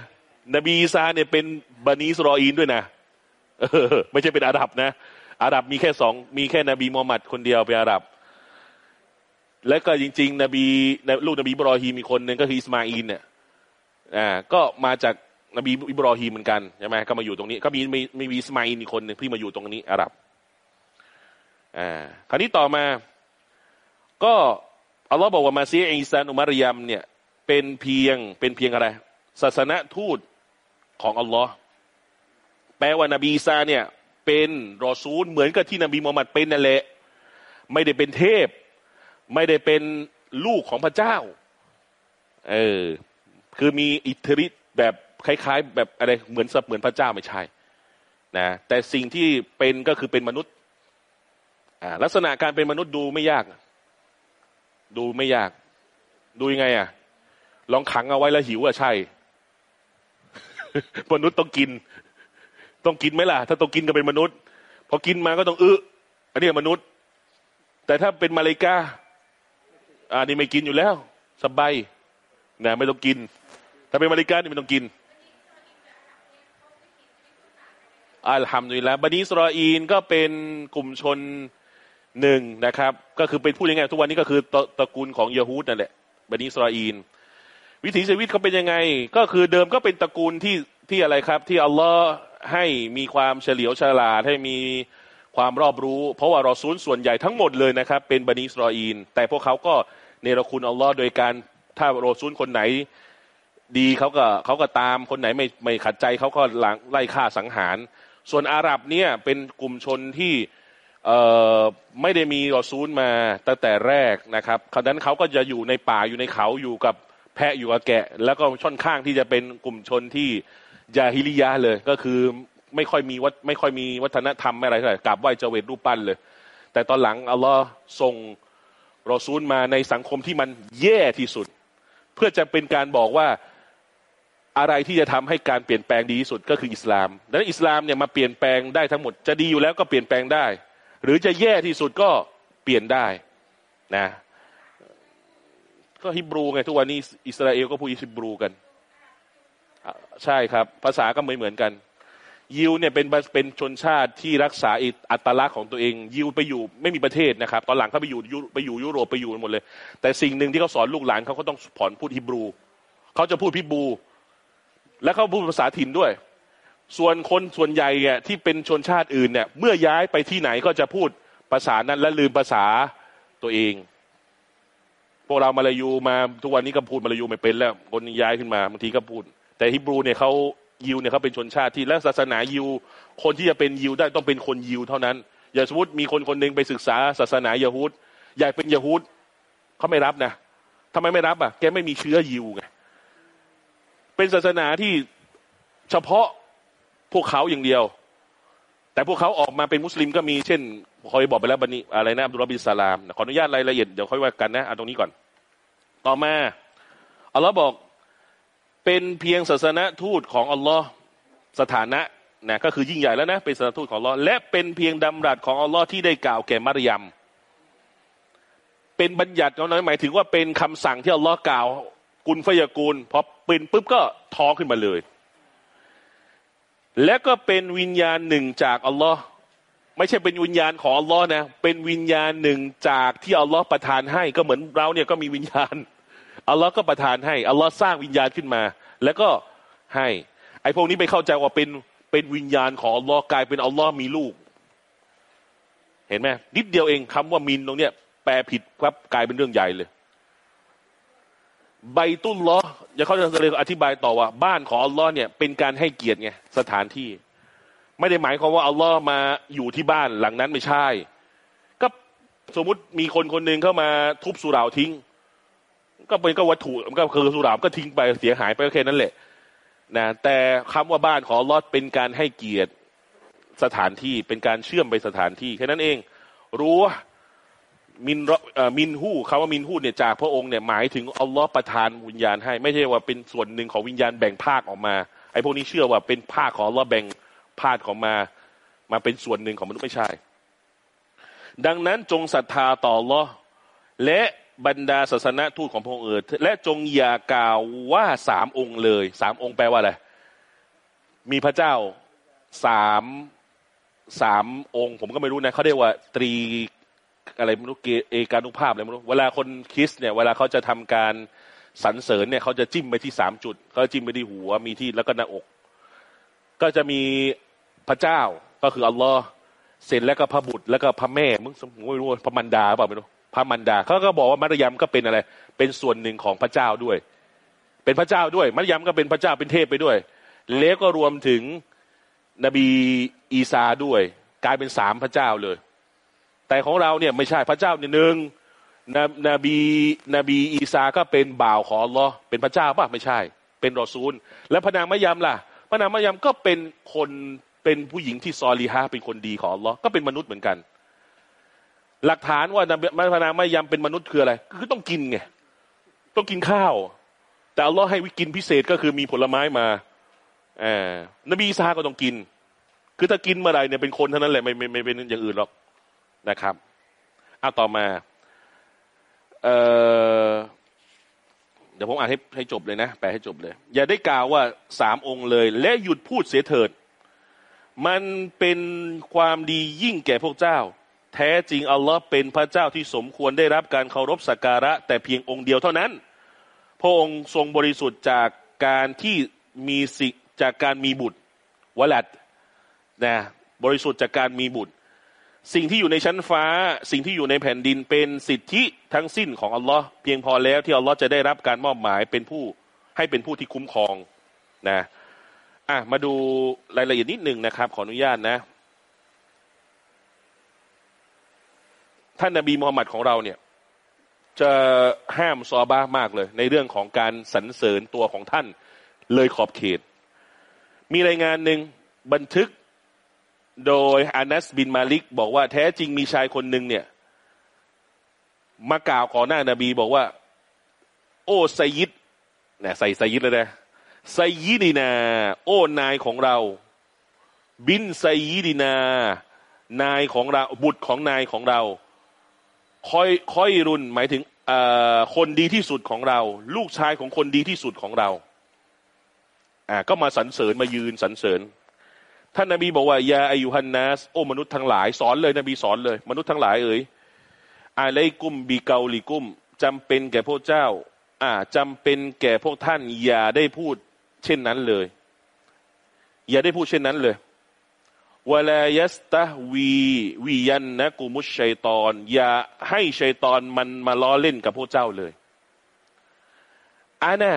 นบีอีซาเนี่ยเป็นบนีอิสรออีลด้วยนะไม่ใช่เป็นอาหรับนะอาหรับมีแค่สองมีแค่นบีมูฮัมมัดคนเดียวเป็นอาหรับ และก็จริง ๆ นบีลูกนบีอิบรอฮีมมีคนหนึ่งก็คืออิสมาอีลเนี่ยอ่าก็มาจาก นบีอิบรอฮีมเหมือนกันใช่ไหมก็มาอยู่ตรงนี้ ก็มีมีมีอิสมาอีลอีกคนหนึ่งที่มาอยู่ตรงนี้อาหรับอ่าคราวนี้ต่อมา ก็อัลลอฮ์บอกว่ามาซีอิสานอุมารยมเนี่ย เป็นเพียงเป็นเพียงอะไร ศาสนทูตของอัลลอฮ์แปลว่านบีซาเนี่ย เป็นรอซูลเหมือนกับที่นบีมูฮัมมัดเป็นนั่นแหละไม่ได้เป็นเทพ ไม่ได้เป็นลูกของพระเจ้า เออ คือมีอิทธิฤทธิ์แบบ คล้ายๆ แบบอะไรเหมือนสับเหมือนพระเจ้าไม่ใช่นะแต่สิ่งที่เป็นก็คือเป็นมนุษย์ลักษณะการเป็นมนุษย์ดูไม่ยาก ดูไม่ยาก ดูยังไงอะ ลองขังเอาไว้แล้วหิวอะใช่ มนุษย์ต้องกิน ต้องกินไหมล่ะ ถ้าต้องกินก็เป็นมนุษย์ พอกินมาก็ต้องอื้ออันนี้มนุษย์ แต่ถ้าเป็นมาเลกาอันนี้ไม่กินอยู่แล้วสบายนะไม่ต้องกิน ถ้าเป็นมาเลกานี่ไม่ต้องกิน อัลฮัมดุลิลละบันิสรออีนก็เป็นกลุ่มชนหนึ่งนะครับ ก็คือเป็นผู้ยังไงทุกวันนี้ก็คือตตระกูลของยาฮูดนั่นแหละบันิสรออีน วิถีชีวิตเขาเป็นยังไง ก็คือเดิมก็เป็นตระกูลที่ที่อะไรครับ ที่อัลลอฮ์ให้มีความเฉลียวฉลาดให้มีความรอบรู้ เพราะว่ารอซูลส่วนใหญ่ทั้งหมดเลยนะครับ เป็นบันิสรออีน แต่พวกเขาก็เนรคุณอัลลอฮ์โดยการถ้ารอซูลคนไหนดีเขาก็เขาก็ตามคนไหนไม่ไม่ขัดใจเขาก็หลังไล่ฆ่าสังหาร ส่วนอาหรับเนี่ยเป็นกลุ่มชนที่ไม่ได้มีรอซูลมาตั้งแต่แรกนะครับคราวนั้นเขาก็จะอยู่ในป่าอยู่ในเขาอยู่กับแพะอยู่กับแกะ แล้วก็ช่อนข้างที่จะเป็นกลุ่มชนที่ยาฮิลิยะเลย ก็คือไม่ค่อยมีวัดไม่ค่อยมีวัฒนธรรมอะไรเท่าไหร่กราบไหว้เจเวตรูปปั้นเลย แต่ตอนหลังอัลลอฮ์ส่งรอซูลมาในสังคมที่มันแย่ที่สุด เพื่อจะเป็นการบอกว่า อะไรที่จะทำให้การเปลี่ยนแปลงดีที่สุดก็คืออิสลามดังนั้นอิสลามเนี่ยมาเปลี่ยนแปลงได้ทั้งหมดจะดีอยู่แล้วก็เปลี่ยนแปลงได้ หรือจะแย่ที่สุดก็เปลี่ยนได้นะ ก็ฮิบรูไงทุกวันนี้อิสราเอลก็พูดฮิบรูกัน ใช่ครับ ภาษาก็ไม่เหมือนกัน ยิวเนี่ยเป็นเป็นชนชาติที่รักษาอัตลักษณ์ของตัวเอง ยิวไปอยู่ไม่มีประเทศนะครับ ตอนหลังเขาไปอยู่ยุไปอยู่ยุโรปไปอยู่หมดเลย แต่สิ่งหนึ่งที่เขาสอนลูกหลานเขาก็ต้องผ่อนพูดฮิบรูเขาจะพูดฮิบู และเขาพูดภาษาถิ่นด้วย ส่วนคนส่วนใหญ่ที่เป็นชนชาติอื่นเนี่ย เมื่อย้ายไปที่ไหนก็จะพูดภาษานั้นและลืมภาษาตัวเอง พวกเรามาลายูมาทุกวันนี้ก็พูดมาลายูไม่เป็นแล้ว คนย้ายขึ้นมาบางทีก็พูด แต่ฮิบรูเนี่ยเขายิวเนี่ยเขาเป็นชนชาติที่และศาสนายิว คนที่จะเป็นยิวได้ต้องเป็นคนยิวเท่านั้น อย่าสมมติมีคนคนหนึ่งไปศึกษาศาสนายาฮูดอยากเป็นยาฮูดเขาไม่รับนะทำไมไม่รับอะ แกไม่มีเชื้อยิวไง เป็นศาสนาที่เฉพาะพวกเขาอย่างเดียว แต่พวกเขาออกมาเป็นมุสลิมก็มีเช่นคอยบอกไปแล้วบันนีอะไรนะอับดุลบินสลามขออนุญาตรายละเอียดเดี๋ยวค่อยว่ากันนะเอาตรงนี้ก่อน ต่อมาอัลลอฮ์บอกเป็นเพียงศาสนทูตของอัลลอฮ์สถานะนะก็คือยิ่งใหญ่แล้วนะเป็นศาสนทูตของอัลลอฮ์และเป็นเพียงดำรัสของอัลลอฮ์ที่ได้กล่าวแก่มารยมเป็นบัญญัติน้อยหมายถึงว่าเป็นคำสั่งที่อัลลอฮ์กล่าว กุลฟยากูลพอป็นปุ๊บก็ท้องขึ้นมาเลย และก็เป็นวิญญาณหนึ่งจากอัลลอฮ์ไม่ใช่เป็นวิญญาณของอัลลอฮ์นะ เป็นวิญญาณหนึ่งจากที่อัลลอฮ์ประทานให้ก็เหมือนเราเนี่ยก็มีวิญญาณอัลลอฮ์ก็ประทานให้อัลลอฮ์สร้างวิญญาณขึ้นมา แล้วก็ให้ไอ้พวกนี้ไปเข้าใจว่าเป็นเป็นวิญญาณของอัลลอฮ์กลายเป็นอัลลอฮ์มีลูก เห็นไหมนิดเดียวเองคำว่ามินตรงเนี้ยแปลผิดครับกลายเป็นเรื่องใหญ่เลย ใบตุ้นล้อจะเขาจะเลยอธิบายต่อว่า บ้านของอัลลอฮ์เนี่ยเป็นการให้เกียรติไงสถานที่ ไม่ได้หมายความว่าอัลลอฮ์มาอยู่ที่บ้านหลังนั้นไม่ใช่ ก็สมมุติมีคนคนหนึ่งเข้ามาทุบสุราทิ้ง ก็เป็นก็วัตถุก็คือสุราก็ทิ้งไปเสียหายไปก็แค่นั้นแหละนะแต่คำว่าบ้านของอัลลอดเป็นการให้เกียรติสถานที่เป็นการเชื่อมไปสถานที่แค่นั้นเองรู้ มินมินหู้คำว่ามินหู้เนี่ยจากพระองค์เนี่ยหมายถึงอัลลอฮ์ประทานวิญญาณให้ ไม่ใช่ว่าเป็นส่วนหนึ่งของวิญญาณแบ่งภาคออกมาไอ้พวกนี้เชื่อว่าเป็นภาคของอัลลอฮ์แบ่งภาคของมา มาเป็นส่วนหนึ่งของมนุษย์ไม่ใช่ ดังนั้นจงศรัทธาต่ออัลลอฮ์และบรรดาศาสนาทูตของพระองค์เอิดและจงอย่ากล่าวว่าสามองค์เลยสามองค์แปลว่าอะไรมีพระเจ้าสามสามองค์ ผมก็ไม่รู้นะเขาเรียกว่าตรี อะไรไม่รู้เอกานุภาพอะไรไม่รู้เวลาคนคิสเนี่ยเวลาเขาจะทำการสรรเสริญเนี่ยเขาจะจิ้มไปที่สามจุดเขาจิ้มไปที่หัวมีที่แล้วก็หน้าอก ก็จะมีพระเจ้าก็คืออัลลอฮ์เสร็จแล้วก็พระบุตรแล้วก็พระแม่มึงไม่รู้พระมันดาเปล่าไม่รู้พระมันดาเขาก็บอกว่ามารยมก็เป็นอะไร เป็นส่วนหนึ่งของพระเจ้าด้วย เป็นพระเจ้าด้วยมารยมก็เป็นพระเจ้าเป็นเทพไปด้วย แล้วก็รวมถึงนบีอีสาด้วย กลายเป็นสามพระเจ้าเลย แต่ของเราเนี่ยไม่ใช่พระเจ้าเนี่ยหนึ่งนนบีนบีอีสาก็เป็นบ่าวของลอเป็นพระเจ้าป่ะไม่ใช่ เป็นรอซูล แล้วพระนางมะยมล่ะ พระนางมะยมก็เป็นคนเป็นผู้หญิงที่ซอลีฮะเป็นคนดีของลอก็เป็นมนุษย์เหมือนกัน หลักฐานว่านบีพนางม่ยำเป็นมนุษย์คืออะไรคือต้องกินไงต้องกินข้าว แต่อัลลอฮ์ให้วิกินพิเศษก็คือมีผลไม้มาอ่านบีซาก็ต้องกิน คือถ้ากินเมื่อไรเนี่ยเป็นคนเท่านั้นแหละไม่ไม่ไม่เป็นอย่างอื่นหรอก นะครับเอาต่อมาเออเดี๋ยวผมอ่านให้ให้จบเลยนะแปลให้จบเลย อย่าได้กล่าวว่าสามองค์เลย และหยุดพูดเสียเถิด มันเป็นความดียิ่งแก่พวกเจ้า แท้จริงอัลลอฮ์เป็นพระเจ้าที่สมควรได้รับการเคารพสักการะ แต่เพียงองค์เดียวเท่านั้น พระองค์ทรงบริสุทธิ์จากการที่มีสิจากการมีบุตรวลัดนะบริสุทธิ์จากการมีบุตร สิ่งที่อยู่ในชั้นฟ้า สิ่งที่อยู่ในแผ่นดินเป็นสิทธิทั้งสิ้นของอัลลอฮ์เพียงพอแล้วที่อัลลอฮ์จะได้รับการมอบหมายเป็นผู้ให้เป็นผู้ที่คุ้มครองนะอะมาดูรายละเอียดนิดหนึ่งนะครับ ขออนุญาตนะ ท่านนบีมูฮัมมัดของเราเนี่ย จะห้ามซอบ้ามากเลย ในเรื่องของการสรรเสริญตัวของท่านเลยขอบเขต มีรายงานหนึ่งบันทึก โดยอานัสบินมาลิก บอกว่าแท้จริงมีชายคนหนึ่งเนี่ย มากล่าวขอหน้านาบีบอกว่า โอ้ไซยิดนะใส่ไซยิดเลยนะไซยิดีนา โอ้นายของเรา บินไซยิดีนา นายของเราบุตรของนายของเราคอยคอยรุนหมายถึงคนดีที่สุดของเรา ลูกชายของคนดีที่สุดของเราอ่าก็มาสรรเสริญมายืนสรรเสริญ ท่านนบีบอกว่ายาอายุฮันนัสโอ้มนุษย์ทั้งหลาย สอนเลยนบีสอนเลย มนุษย์ทั้งหลายเอ๋ยอาเลกุมบีเกาลีกุมจำเป็นแก่พวกเจ้า อ่าจำเป็นแก่พวกท่าน อย่าได้พูด เช่นนั้นเลย อย่าได้พูดเช่นนั้นเลยวลายัสตะวีวียันนะกูมุชชัยตอน อย่าให้ชัยตอนมันมาล้อเล่นกับพวกเจ้าเลยอาน่า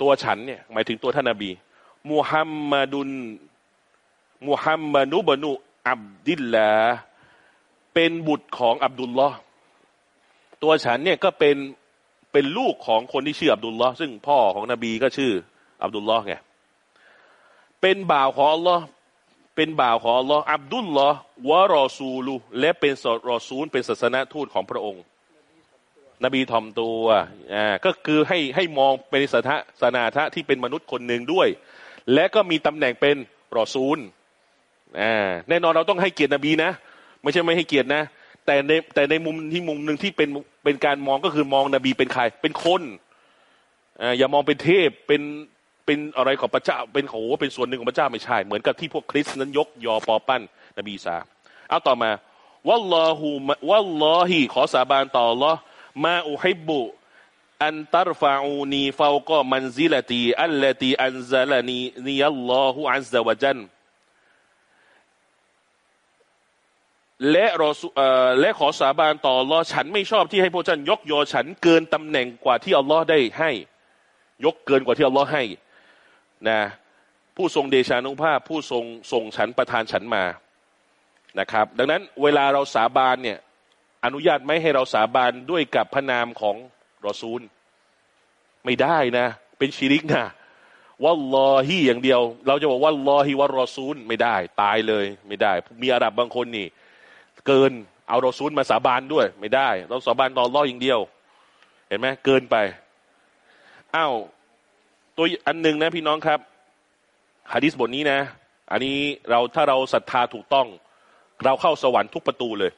ตัวฉันเนี่ย หมายถึงตัวท่านนบีมุฮัมมัดุน มุฮัมมันุบนุอับดิลลาเป็นบุตรของอับดุลลอฮ์ตัวฉันเนี่ยก็เป็นเป็นลูกของคนที่ชื่ออับดุลลอฮ์ซึ่งพ่อของนบีก็ชื่อ อับดุลลอฮ์ไงเป็นบ่าวของอัลลอฮ์เป็นบ่าวของอัลลอฮ์อับดุลลอฮ์วะรอซูลูและเป็นรอซูล เป็นศาสนทูตของพระองค์ นบีทอมตัวอ่าก็คือให้ให้มองเป็นสถาสนาทะที่เป็นมนุษย์คนหนึ่งด้วย และก็มีตำแหน่งเป็นรอซูล แน่นอนเราต้องให้เกียรตินบีนะ ไม่ใช่ไม่ให้เกียรตินะ แต่ในแต่ในมุมที่มุมหนึ่งที่เป็นเป็นการมองก็คือมองนบีเป็นใคร เป็นคนออย่ามองเป็นเทพเป็นเป็นอะไรของพระเจ้า เป็นโหเป็นส่วนหนึ่งของพระเจ้าไม่ใช่ เหมือนกับที่พวกคริสต์นั้นยกยอปอปั้น นบีอีซาเอาต่อมา وَاللَّهِ وَاللَّهِ ขอสาบานต่ออัลลอฮ์ مَا أُحِبُّ أَنْ تَرْفَعُونِي فَوْقَ مَنْزِلَتِي الَّتِي أَنْزَلَنِيَ اللَّهُ عَزَّ وَجَلَّ และรอและขอสาบานต่ออัลลอฮ์ฉันไม่ชอบที่ให้พวกท่านยกยอฉันเกินตำแหน่งกว่าที่อัลลอฮ์ได้ให้ ยกเกินกว่าที่อัลลอฮ์ให้นะผู้ทรงเดชานุภาพ ผู้ทรงส่งฉันประทานฉันมานะครับ ดังนั้นเวลาเราสาบานเนี่ยอนุญาตไหมให้เราสาบานด้วยกับพระนามของรอซูล ไม่ได้นะ เป็นชิริกนะว่าลอฮีอย่างเดียว เราจะบอกว่าลอฮีว่ารอซูล ไม่ได้ ตายเลย ไม่ได้ มีอาดับบางคนนี่ เกิน เอารอซูลมาสาบานด้วย ไม่ได้ เราสาบานต่อลออย่างเดียว เห็นไหมเกินไปอ้าวตัวอันหนึ่งนะพี่น้องครับฮะดิษบทนี้นะ อันนี้เราถ้าเราศรัทธาถูกต้อง เราเข้าสวรรค์ทุกประตูเลย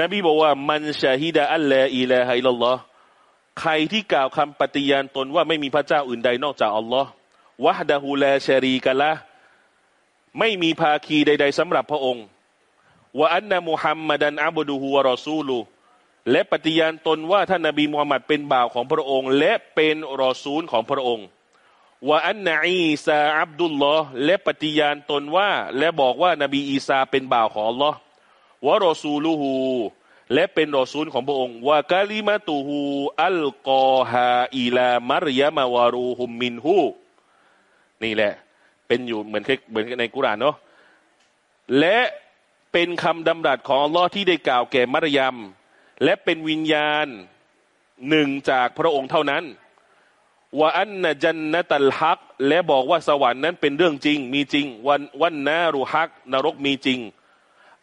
นบีบอกว่ามันชาฮิดะอัลลอฮอิลาฮิลลอฮใครที่กล่าวคำปฏิญาณตนว่าไม่มีพระเจ้าอื่นใดนอกจากอัลลอฮ์วะดะฮูลาชารีกะละไม่มีภาคีใด ๆสำหรับพระองค์ วะอันนะมุฮัมมัดันอับดุฮูวรอซูลูและปฏิญาณตนว่าท่านนบีมูฮัมมัดเป็นบ่าวของพระองค์ และเป็นรอซูลของพระองค์وَأَنَّ عِيسَى عَبْدُ اللَّهِ และปฏิญาณตนว่า และบอกว่านบีอีซาเป็นบ่าวของอัลลอฮ์ وَرَسُولُهُ และเป็นรอซูลของพระองค์وَكَلِمَتُهُ أَلْقَاهَا إِلَى مَرْيَمَ وَرُوحٌ مِنْهُ นี่แหละ เป็นอยู่เหมือนเหมือนในกุรานเนาะและ เป็นคำดำรัสของอัลลอฮ์ที่ได้กล่าวแก่มารยม และเป็นวิญญาณหนึ่งจากพระองค์เท่านั้นว่าอันนจันนตัลฮัก และบอกว่าสวรรค์นั้นเป็นเรื่องจริง มีจริง วันวันนารุฮัก นรกมีจริง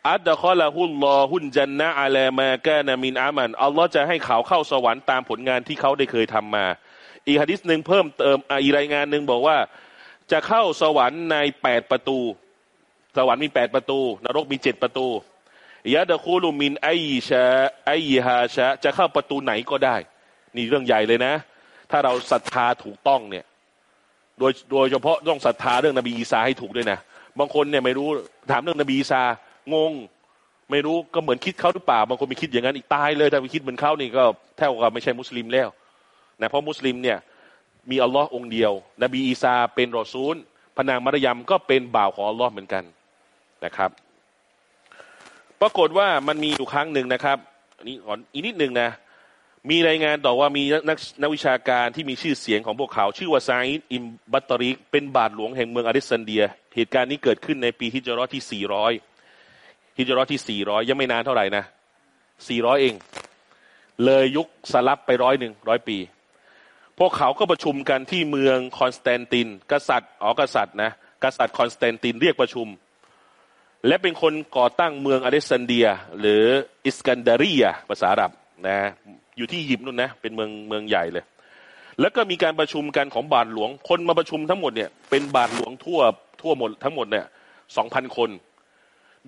อัดคอละฮุลลอฮุนจันนะอาลามากานามินอามันอัลลอฮ์จะให้เขาเข้าสวรรค์ตามผลงานที่เขาได้เคยทำมา อีกฮะดิษหนึ่งเพิ่มเติมอีรายงานหนึ่งบอกว่า จะเข้าสวรรค์ในแปดประตู สวรรค์มีแปดประตู นรกมีเจ็ดประตูยะดะคูลูมินไอชาไอฮาชาจะเข้าประตูไหนก็ได้ นี่เรื่องใหญ่เลยนะ ถ้าเราศรัทธาถูกต้องเนี่ย โดยโดยเฉพาะต้องศรัทธาเรื่องนบีอีสาให้ถูกด้วยนะ บางคนเนี่ยไม่รู้ถามเรื่องนบีอีสางง ไม่รู้ก็เหมือนคิดเขาหรือเปล่าบางคนไปคิดอย่างนั้นอีกตายเลยถ้าไปคิดเหมือนเขานี่ก็เท่ากับไม่ใช่มุสลิมแล้วนะเพราะมุสลิมเนี่ยมีอัลลอฮ์องเดียว นบีอีสาเป็นรอซูลพนางมารยมก็เป็นบ่าวของอัลลอฮ์เหมือนกัน นะครับ ปรากฏว่ามันมีอยู่ครั้งหนึ่งนะครับอันนี้ขออีกนิดหนึ่งนะ มีรายงานต่อว่ามีนักนักวิชาการที่มีชื่อเสียงของพวกเขา ชื่อว่าไซน์อิมบัตตริก เป็นบาทหลวงแห่งเมืองอาริสันเดีย เหตุการณ์นี้เกิดขึ้นในปีฮิจรัตที่ 400 ฮิจรัตที่ 400 ยังไม่นานเท่าไหร่นะ 400 เอง เลยยุคสลับไปร้อยหนึ่งร้อยปี พวกเขาก็ประชุมกันที่เมืองคอนสแตนติน กษัตริย์อ๋อกษัตริย์นะ กษัตริย์คอนสแตนตินเรียกประชุม และเป็นคนก่อตั้งเมืองอเล็กซานเดรีย หรืออิสกันดารียาภาษาอาหรับนะอยู่ที่อียิปต์นู่นนะเป็นเมืองเมืองใหญ่เลย แล้วก็มีการประชุมกันของบาทหลวง คนมาประชุมทั้งหมดเนี่ยเป็นบาทหลวงทั่วทั่วหมดทั้งหมดเนี่ยสองพันคน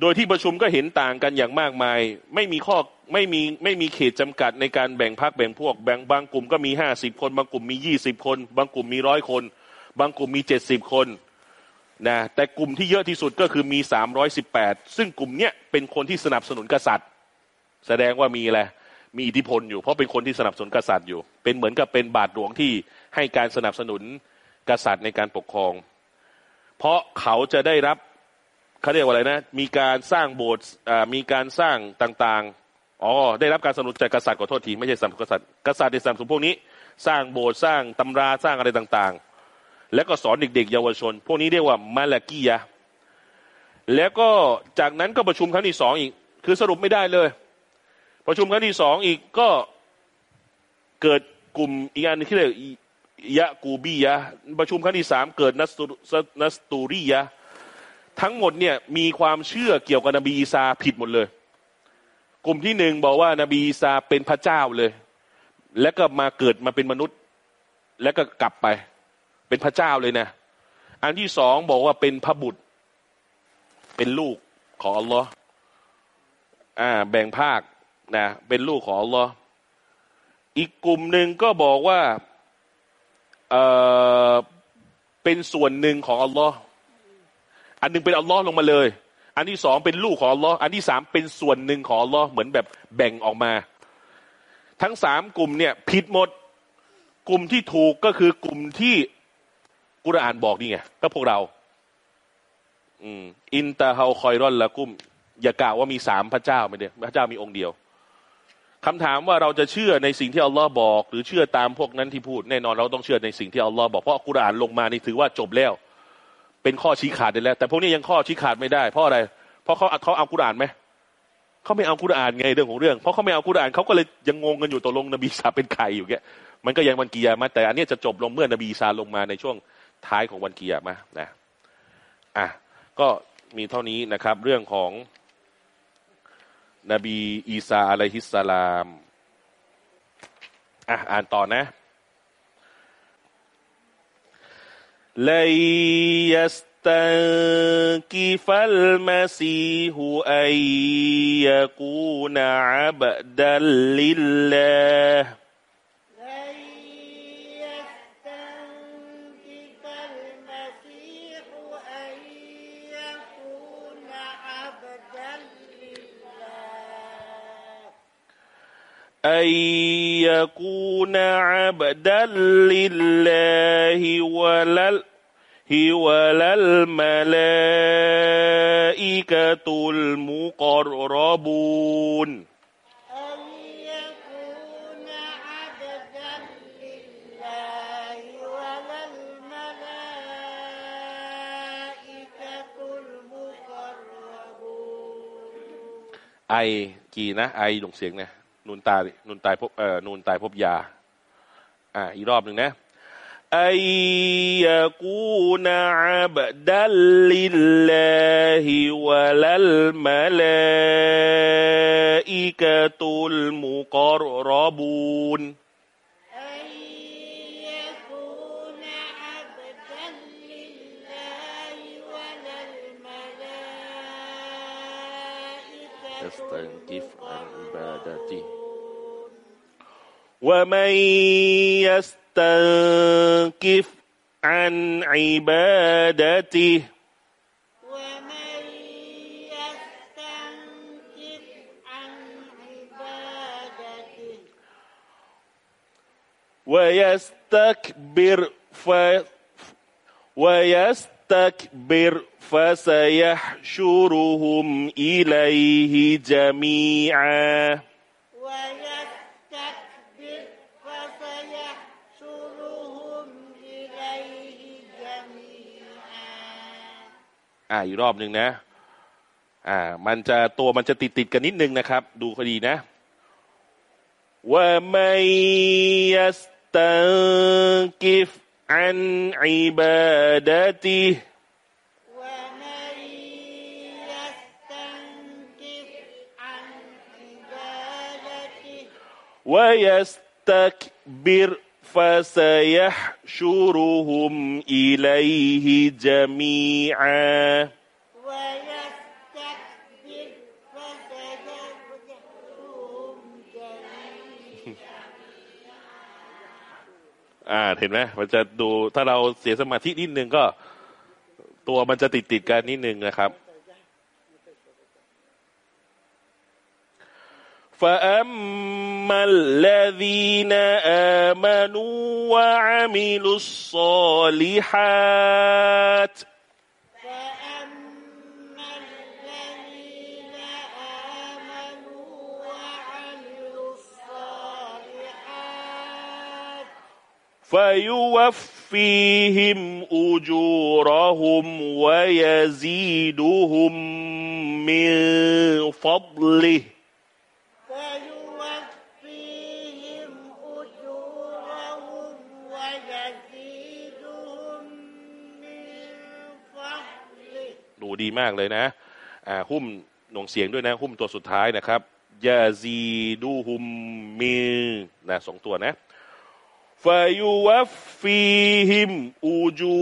โดยที่ประชุมก็เห็นต่างกันอย่างมากมาย ไม่มีข้อไม่มีไม่มีเขตจำกัดในการแบ่งพรรคแบ่งพวกแบ่งบางกลุ่มก็มีห้าสิบคน บางกลุ่มมียี่สิบคน บางกลุ่มมีร้อยคน บางกลุ่มมีเจ็ดสิบคน นะแต่กลุ่มที่เยอะที่สุดก็คือมีสามร้อยสิบแปดซึ่งกลุ่มเนี้ยเป็นคนที่สนับสนุนกษัตริย์ แสดงว่ามีอะไรมีอิทธิพลอยู่ เพราะเป็นคนที่สนับสนุนกษัตริย์อยู่ เป็นเหมือนกับเป็นบาทหลวงที่ให้การสนับสนุนกษัตริย์ในการปกครอง เพราะเขาจะได้รับเขาเรียกว่าอะไรนะ มีการสร้างโบสถ์มีการสร้างต่างๆอ๋อได้รับการสนับสนุนจากกษัตริย์ขอโทษทีไม่ใช่สนับสนุนกษัตริย์กษัตริย์ในสนับสนุนพวกนี้ สร้างโบสถ์สร้างตำราสร้างอะไรต่างๆ แล้วก็สอนเด็กๆ เยาวชน พวกนี้เรียกว่ามาลากียะแล้วก็จากนั้นก็ประชุมครั้งที่สองอีก คือสรุปไม่ได้เลย ประชุมครั้งที่สองอีกก็เกิดกลุ่มอีกอันที่เรียกยะกูบียะประชุมครั้งที่สามเกิดนัสตนัสตูรียะทั้งหมดเนี่ยมีความเชื่อเกี่ยวกับนบีอีสาผิดหมดเลย กลุ่มที่หนึ่งบอกว่านบีอีสาเป็นพระเจ้าเลย แล้วก็มาเกิดมาเป็นมนุษย์ แล้วก็กลับไป เป็นพระเจ้าเลยนะ อันที่สองบอกว่าเป็นพระบุตร เป็นลูกของอัลลอฮ์อ่า แบ่งภาคนะ เป็นลูกของอัลลอฮ์อีกกลุ่มหนึ่งก็บอกว่าเออเป็นส่วนหนึ่งของอัลลอฮ์อันนึงเป็นอัลลอฮ์ลงมาเลย อันที่สองเป็นลูกของอัลลอฮ์อันที่สามเป็นส่วนหนึ่งของอัลลอฮ์เหมือนแบบแบ่งออกมา ทั้งสามกลุ่มเนี่ยผิดหมด กลุ่มที่ถูกก็คือกลุ่มที่ กุรอานบอกนี่ไงก็พวกเรา อืม อินตาเฮาคอยรอนละกุ้ม อย่ากล่าวว่ามีสามพระเจ้าไม่เดียพระเจ้ามีองค์เดียวคำถามว่าเราจะเชื่อในสิ่งที่อัลลอฮ์บอก หรือเชื่อตามพวกนั้นที่พูด แน่นอนเราต้องเชื่อในสิ่งที่อัลลอฮ์บอกเพราะกุรอานลงมานี่ถือว่าจบแล้ว เป็นข้อชี้ขาดได้แล้ว แต่พวกนี้ยังข้อชี้ขาดไม่ได้เพราะอะไร เพราะเขาเขาเอากุรอานไหมเขาไม่เอากุรอานไงเรื่องของเรื่อง เพราะเขาไม่เอากุรอานเขาก็เลยยังงงกันอยู่ตกลงนบีซาเป็นใครอยู่แกมันก็ยังวันกียร์มาแต่อันนี้จะจบลงเมื่อนบีซาลงมาในช่วง ท้ายของวันกียร์มานะอ่ะก็มีเท่านี้นะครับ เรื่องของ นบีอีสาอะลัยฮิสสลามอ่ะอ่านต่อนะ لن يستنكف المسيح أن يكون عبدا لله أن يكون عبدا لله ولا ولا الملائكة المقربون أن يكون عبدا لله ولا الملائكة المقربون ไอกี่นะ ไอลงเสียงนะนูน ตายนูนตายพบเอ่อนูนตายพบยา อ่า อีกรอบหนึ่งนะไอยกูนาบดัลลิลลาฮิวะลัลมาลาอิกะตุลมุกรรบูน ومن يستنكف عن عبادته ومن يستنكف عن عبادته ويستكبر ف ويستكبر فسيحشرهم إليه جميعا. ويستكبر อ่าอีกรอบหนึ่งนะ อ่า มันจะตัวมันจะติดติดกันนิดนึงนะครับ ดูคดีนะว่าไม่ยัสตังกิฟอันอิบะดาติวยัสตักบิร فسيحشرهم إليه جميعا อ่า جميعا เห็นไหมมันจะดูถ้าเราเสียสมาธินิดนึงก็ ตัวมันจะติดติดกันนิดนึงนะครับ فأما الذين آمنوا وعملوا الصالحات فأما الذين آمنوا وعملوا الصالحات فيوفيهم أجورهم ويزيدهم من فضله มากเลยนะอ่าหุ้มหน่วงเสียงด้วยนะ หุ้มตัวสุดท้ายนะครับยาซีดูฮุมมีนะสองตัวนะฟายุวฟฟีฮิมอูจู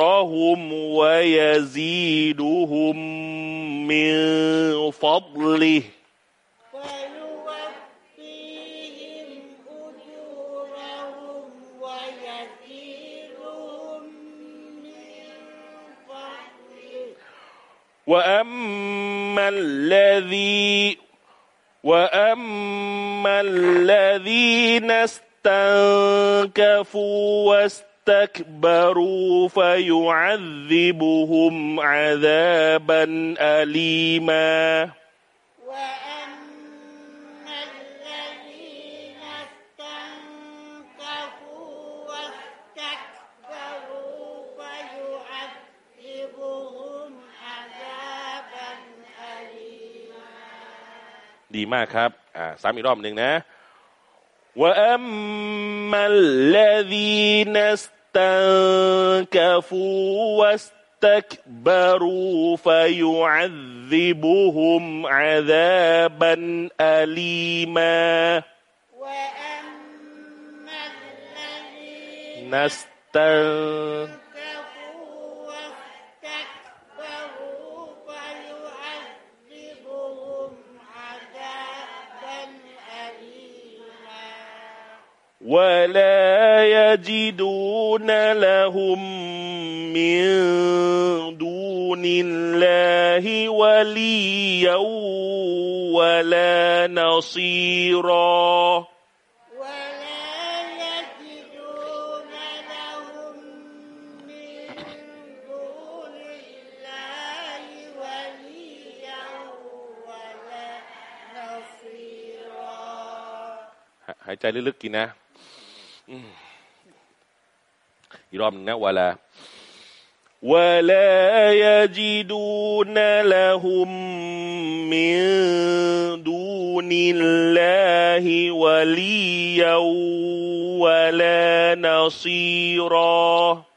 รอฮุมวายาซีดูฮุมมินฟับลี وأما الذي وأما الذين استنكفوا واستكبروا فيعذبهم عذابا أليما ดีมากครับ อ่าซ้ำอีกรอบหนึ่งนะ وأما الذين استنكفوا واستكبروا فيعذبهم عذابا أليما وأما الذين نستن ولا يجدون لهم من دون الله وليا ولا نصيرا ولا يجدون لهم من دون الله وليا ولا نصيرا หหายใจลึกๆกินนะ อีกรอบหนึ่งนะวลาวลายจิดูนละฮุมมิดูนิลลาฮิวลียาวลานัซีรอ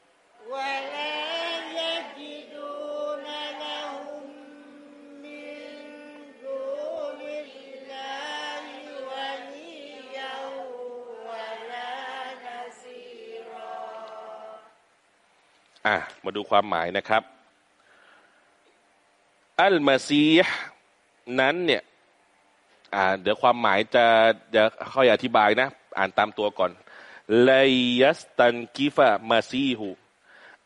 มาดูความหมายนะครับ อัลมาซีฮ์นั้นเนี่ยอ่าเดี๋ยวความหมายจะจะค่อยอธิบายนะ อ่านตามตัวก่อนไลยัสตันกิฟะมาซีหู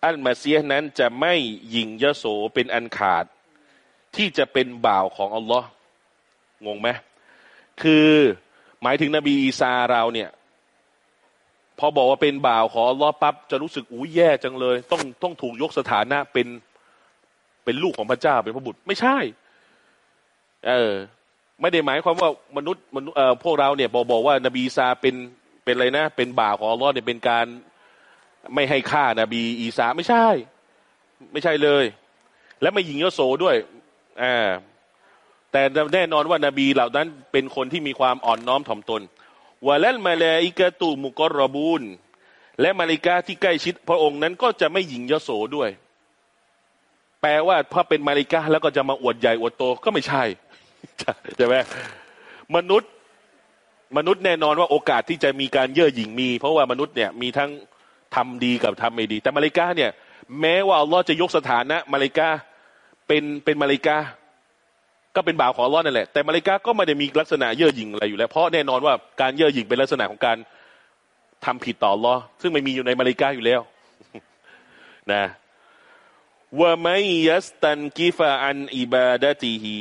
อัลมาซีฮ์นั้นจะไม่ยิงยโสเป็นอันขาด ที่จะเป็นบ่าวของอัลลอฮ์งงไหมคือหมายถึงนบีอีสาเราเนี่ย พอบอกว่าเป็นบ่าวของอัลอปั๊บจะรู้สึกอู้แย่จังเลย ต้องต้องถูกยกสถานะเป็นเป็นลูกของพระเจ้าเป็นพระบุตรไม่ใช่ เออ ไม่ได้หมายความว่ามนุษย์มนุษย์เอ่อพวกเราเนี่ยบอกบอกว่านบีอีสาเป็นเป็นอะไรนะ เป็นบ่าวของอัลลอฮ์เนี่ยเป็นการไม่ให้ฆ่านบีอีสาไม่ใช่ ไม่ใช่เลย และไม่ยิงยโสด้วยอ่าแต่แน่นอนว่านบีเหล่านั้นเป็นคนที่มีความอ่อนน้อมถ่อมตน วะลัลมาลาอิกะตูมุกรรบูนและมาลิกาที่ใกล้ชิด พระองค์นั้นก็จะไม่หยิงยโสด้วย แปลว่าถ้าเป็นมาลิกาแล้วก็จะมาอวดใหญ่อวดโตก็ไม่ใช่ใช่ไหมมนุษย์มนุษย์แน่นอนว่าโอกาสที่จะมีการเย่อหยิ่งมี เพราะว่ามนุษย์เนี่ยมีทั้งทำดีกับทำไม่ดี แต่มาลิกาเนี่ย แม้ว่าอัลลอฮ์จะยกสถานะมาลิกาเป็นเป็นมาลิกา ก็เป็นบ่าวของอัลลอฮ์นั่นแหละแต่มาลิกาก็ไม่ได้มีลักษณะเย่อหยิ่งอะไรอยู่แล้ว เพราะแน่นอนว่าการเย่อหยิ่งเป็นลักษณะของการทำผิดต่ออัลลอฮ์ซึ่งไม่มีอยู่ในมาริกาอยู่แล้วนะว่าไม่ยัสตันกิฟะอันอิบาดะติฮี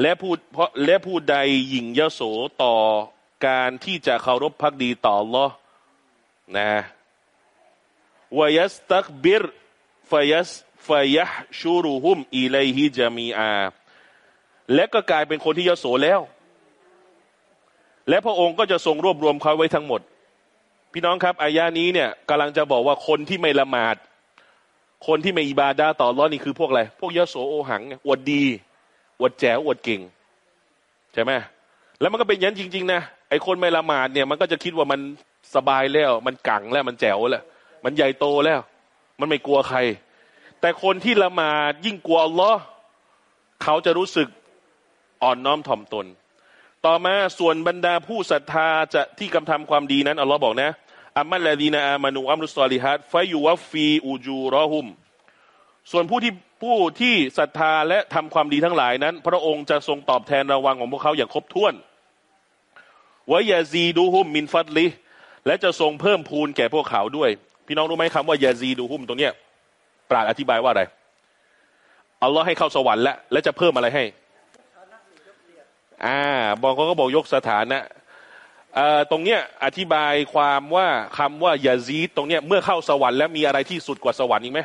และผู้เพราะและผู้ใดหยิ่งยโสต่อการที่จะเคารพพักดีต่ออัลลอฮ์นะวายัสตักบิรฟยัสฟยะชูรุฮุมอิเลฮิจามีอา และก็กลายเป็นคนที่ยโสแล้ว และพระองค์ก็จะทรงรวบรวมเขาไว้ทั้งหมด พี่น้องครับอายานี้เนี่ยกำลังจะบอกว่าคนที่ไม่ละหมาด คนที่ไม่อิบาดาต่อร้อนนี่คือพวกอะไรพวกยโสโอหังอวดดีอวดแจ๋วอวดเก่งใช่ไหมแล้วมันก็เป็นยันจริง ๆ นะไอ้คนไม่ละหมาดเนี่ยมันก็จะคิดว่ามันสบายแล้ว มันกังแล้วมันแจ๋วแล้วมันใหญ่โตแล้ว มันไม่กลัวใคร แต่คนที่ละหมาดยิ่งกลัวอัลลอฮ์เขาจะรู้สึก อ่อนน้อมถ่อมตน ต่อมาส่วนบรรดาผู้ศรัทธาจะที่กำทำความดีนั้นอัลลอฮ์บอกนะอัมมัลลาดีนาอามานูอัมรุสซอลิฮัดฟยูวฟีอูจูรอฮุม ส่วนผู้ที่ผู้ที่ศรัทธาและทำความดีทั้งหลายนั้น พระองค์จะทรงตอบแทนรางวัลของพวกเขาอย่างครบถ้วนวายาซีดูฮุมมินฟัดลิ และจะทรงเพิ่มพูนแก่พวกเขาด้วย พี่น้องรู้ไหมคำว่ายาซีดูฮุมตรงเนี้ยปราดอธิบายว่าอะไรอัลลอฮ์ให้เข้าสวรรค์แล้วและจะเพิ่มอะไรให้ อ่าบองเขาก็บอกยกสถานะตรงเนี้ยอธิบายความว่าคำว่ายาซีดตรงเนี้ยเมื่อเข้าสวรรค์แล้วมีอะไรที่สุดกว่าสวรรค์อีกไหม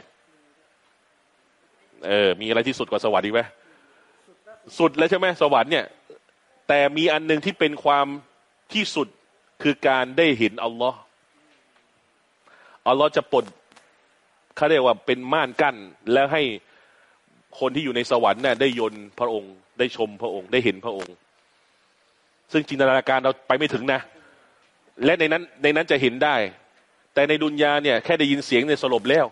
เออ มีอะไรที่สุดกว่าสวรรค์อีกไหมสุดแล้วใช่ไหมสวรรค์เนี่ย แต่มีอันหนึ่งที่เป็นความที่สุดคือการได้เห็นอัลลอฮ์อัลลอฮ์จะปลดเขาเรียกว่าเป็นม่านกั้นแล้วให้คนที่อยู่ในสวรรค์เนี่ยได้ยนพระองค์ ได้ชมพระองค์ได้เห็นพระองค์ ซึ่งจินตนาการเราไปไม่ถึงนะ และในนั้นในนั้นจะเห็นได้ แต่ในดุนยาเนี่ย แค่ได้ยินเสียงเนี่ยสลบแล้ว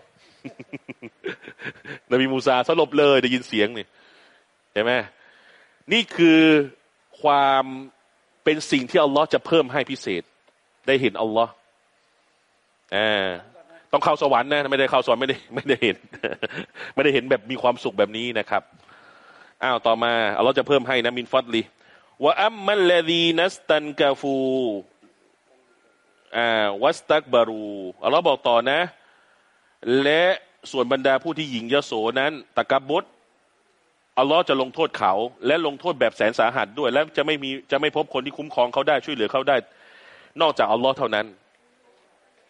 นบีมูซาสลบเลยได้ยินเสียงนี่เห็นไหมนี่คือความเป็นสิ่งที่อัลลอฮ์จะเพิ่มให้พิเศษ ได้เห็นอัลลอฮ์อ่าต้องเข้าสวรรค์นะ ไม่ได้เข้าสวรรค์ไม่ได้ไม่ได้เห็น ไม่ได้เห็นแบบมีความสุขแบบนี้นะครับ อ้าวต่อมาอัลลอจะเพิ่มให้นะมินฟัดลีว่าอัมมัลลดีนัสตันกาฟูอ่าวัสตักบารูอัลลอบอกต่อนะ และส่วนบรรดาผู้ที่หญิงยโสนั้นตะกบดอัลลอฮ์จะลงโทษเขา และลงโทษแบบแสนสาหัสด้วย และจะไม่มีจะไม่พบคนที่คุ้มครองเขาได้ช่วยเหลือเขาได้ นอกจากอัลลอฮ์เท่านั้น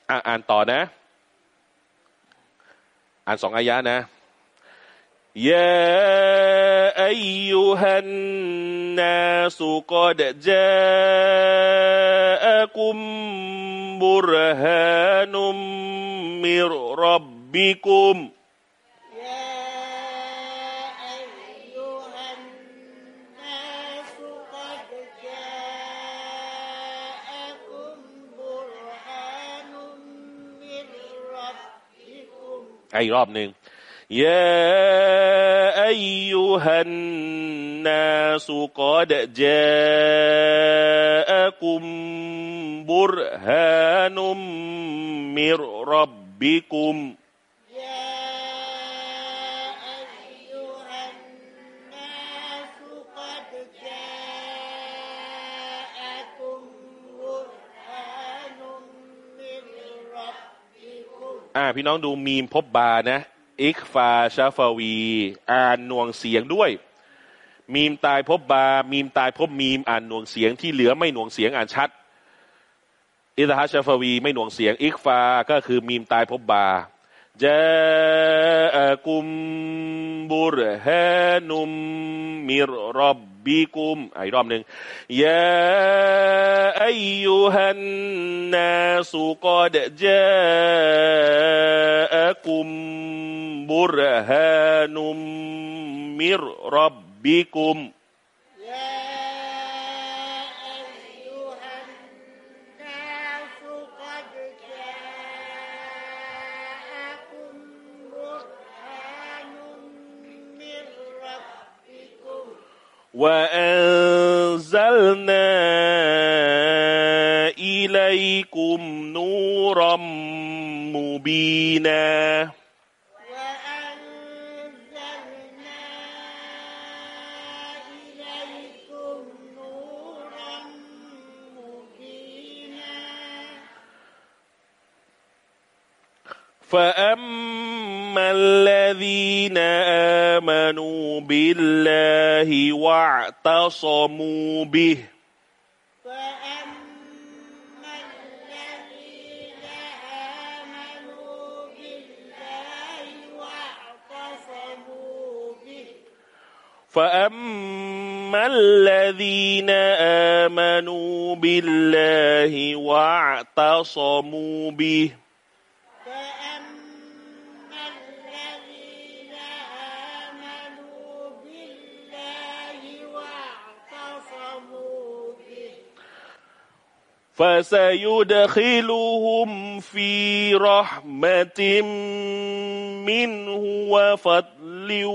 อ่าอ่านต่อนะ อ่านสองอายะนะ يا أيها الناس قد جاءكم برهان من ربكم. อีกรอบหนึ่ง يا أيها الناس قد جاءكم برهان من ربكم อ่าพี่น้องดูมีมพบบานะ อิกฟาชาฟาวี อ่านหน่วงเสียงด้วย มีมตายพบบา มีมตายพบมีมอ่านหน่วงเสียงที่เหลือไม่หน่วงเสียงอ่านชัด อิสฮาชาฟาวี ไม่หน่วงเสียง อิกฟา ก็คือมีมตายพบบา จากุมบุรฮานุมมิรรับ وأنزلنا إليكم نورا مبينا. فأما الذين آمنوا بالله واعتصموا به فأما الذين آمنوا بالله واعتصموا به فسيدخلهم في رحمة منه وفضل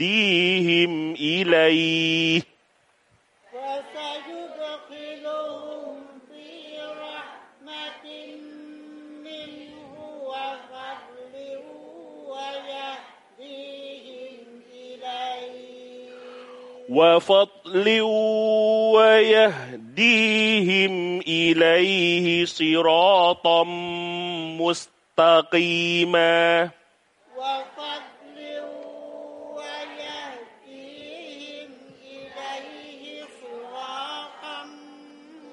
ويهديهم إليه. وسيدخلهم في رحمة منه وفضل ويهديهم إليه. وفضل ويهديهم إليه صراطا مستقيما وفضل ويهديهم إليه صراطا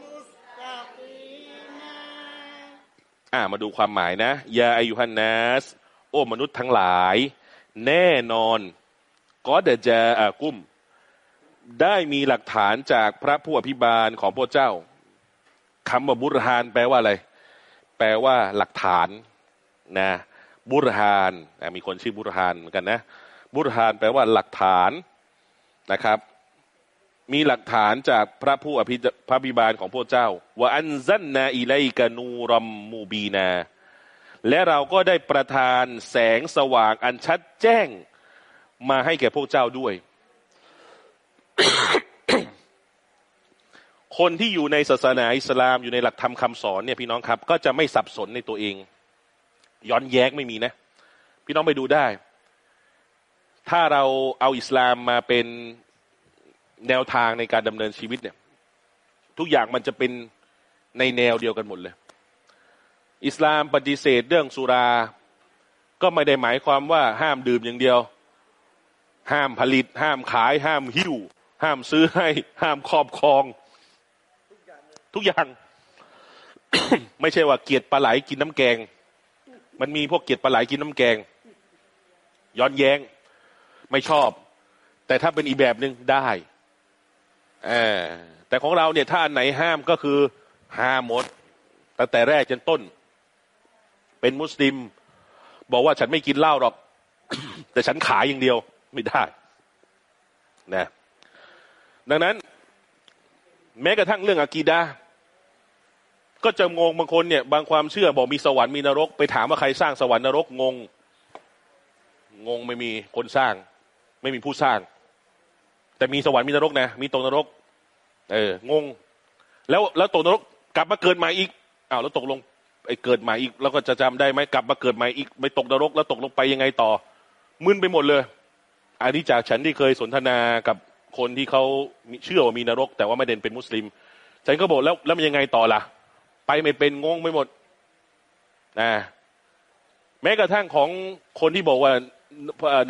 مستقيما อ่ามาดูความหมายนะยาอายุฮันนัส โอ้มนุษย์ทั้งหลาย แน่นอนก็เดจาอากุม ได้มีหลักฐานจากพระผู้อภิบาลของพระเจ้าคำว่าบุรฮานแปลว่าอะไร แปลว่าหลักฐานนะบุรฮานมีคนชื่อบุรฮานเหมือนกันนะ บุรฮานแปลว่าหลักฐานนะครับ มีหลักฐานจากพระผู้อภิพระบิบาลของพระเจ้าว่าอันซันนาอิไลกานูรัมมูบีนา และเราก็ได้ประทานแสงสว่างอันชัดแจ้งมาให้แก่พวกเจ้าด้วย คนที่อยู่ในศาสนาอิสลามอยู่ในหลักธรรมคำสอนเนี่ยพี่น้องครับ ก็จะไม่สับสนในตัวเอง ย้อนแย้งไม่มีนะ พี่น้องไปดูได้ ถ้าเราเอาอิสลามมาเป็นแนวทางในการดำเนินชีวิตเนี่ย ทุกอย่างมันจะเป็นในแนวเดียวกันหมดเลย อิสลามปฏิเสธเรื่องสุรา ก็ไม่ได้หมายความว่าห้ามดื่มอย่างเดียว ห้ามผลิต ห้ามขาย ห้ามหิ้ว ห้ามซื้อให้ ห้ามครอบครอง ทุกอย่าง ไม่ใช่ว่าเกียรติปลาไหลกินน้ำแกง มันมีพวกเกียรติปลาไหลกินน้ำแกง ย้อนแย้ง ไม่ชอบ แต่ถ้าเป็นอีแบบหนึ่งได้อแต่ของเราเนี่ย ถ้าอันไหนห้ามก็คือห้ามหมดตั้งแต่แรกจนต้น เป็นมุสลิม บอกว่าฉันไม่กินเหล้าหรอก แต่ฉันขายอย่างเดียว ไม่ได้ นะ ดังนั้น แม้กระทั่งเรื่องอากีดาก็จะงงบางคนเนี่ย บางความเชื่อบอกมีสวรรค์มีนรก ไปถามว่าใครสร้างสวรรค์นรกงง งงไม่มีคนสร้าง ไม่มีผู้สร้าง แต่มีสวรรค์มีนรกนะ มีตกนรก เอองง แล้วแล้วตกนรกกลับมาเกิดใหม่อีกอ้าวแล้วตกลงไอ้เกิดใหม่อีก แล้วก็จะจำได้ไหมกลับมาเกิดใหม่อีกไปตกนรก แล้วตกลงไปยังไงต่อมึนไปหมดเลย อันนี้จากฉันที่เคยสนทนากับ คนที่เขาเชื่อว่ามีนรก แต่ว่าไม่เด่นเป็นมุสลิมฉันก็บอกแล้วแล้วมันยังไงต่อล่ะ ไปไม่เป็นงงไปหมดนะแม้กระทั่งของคนที่บอกว่า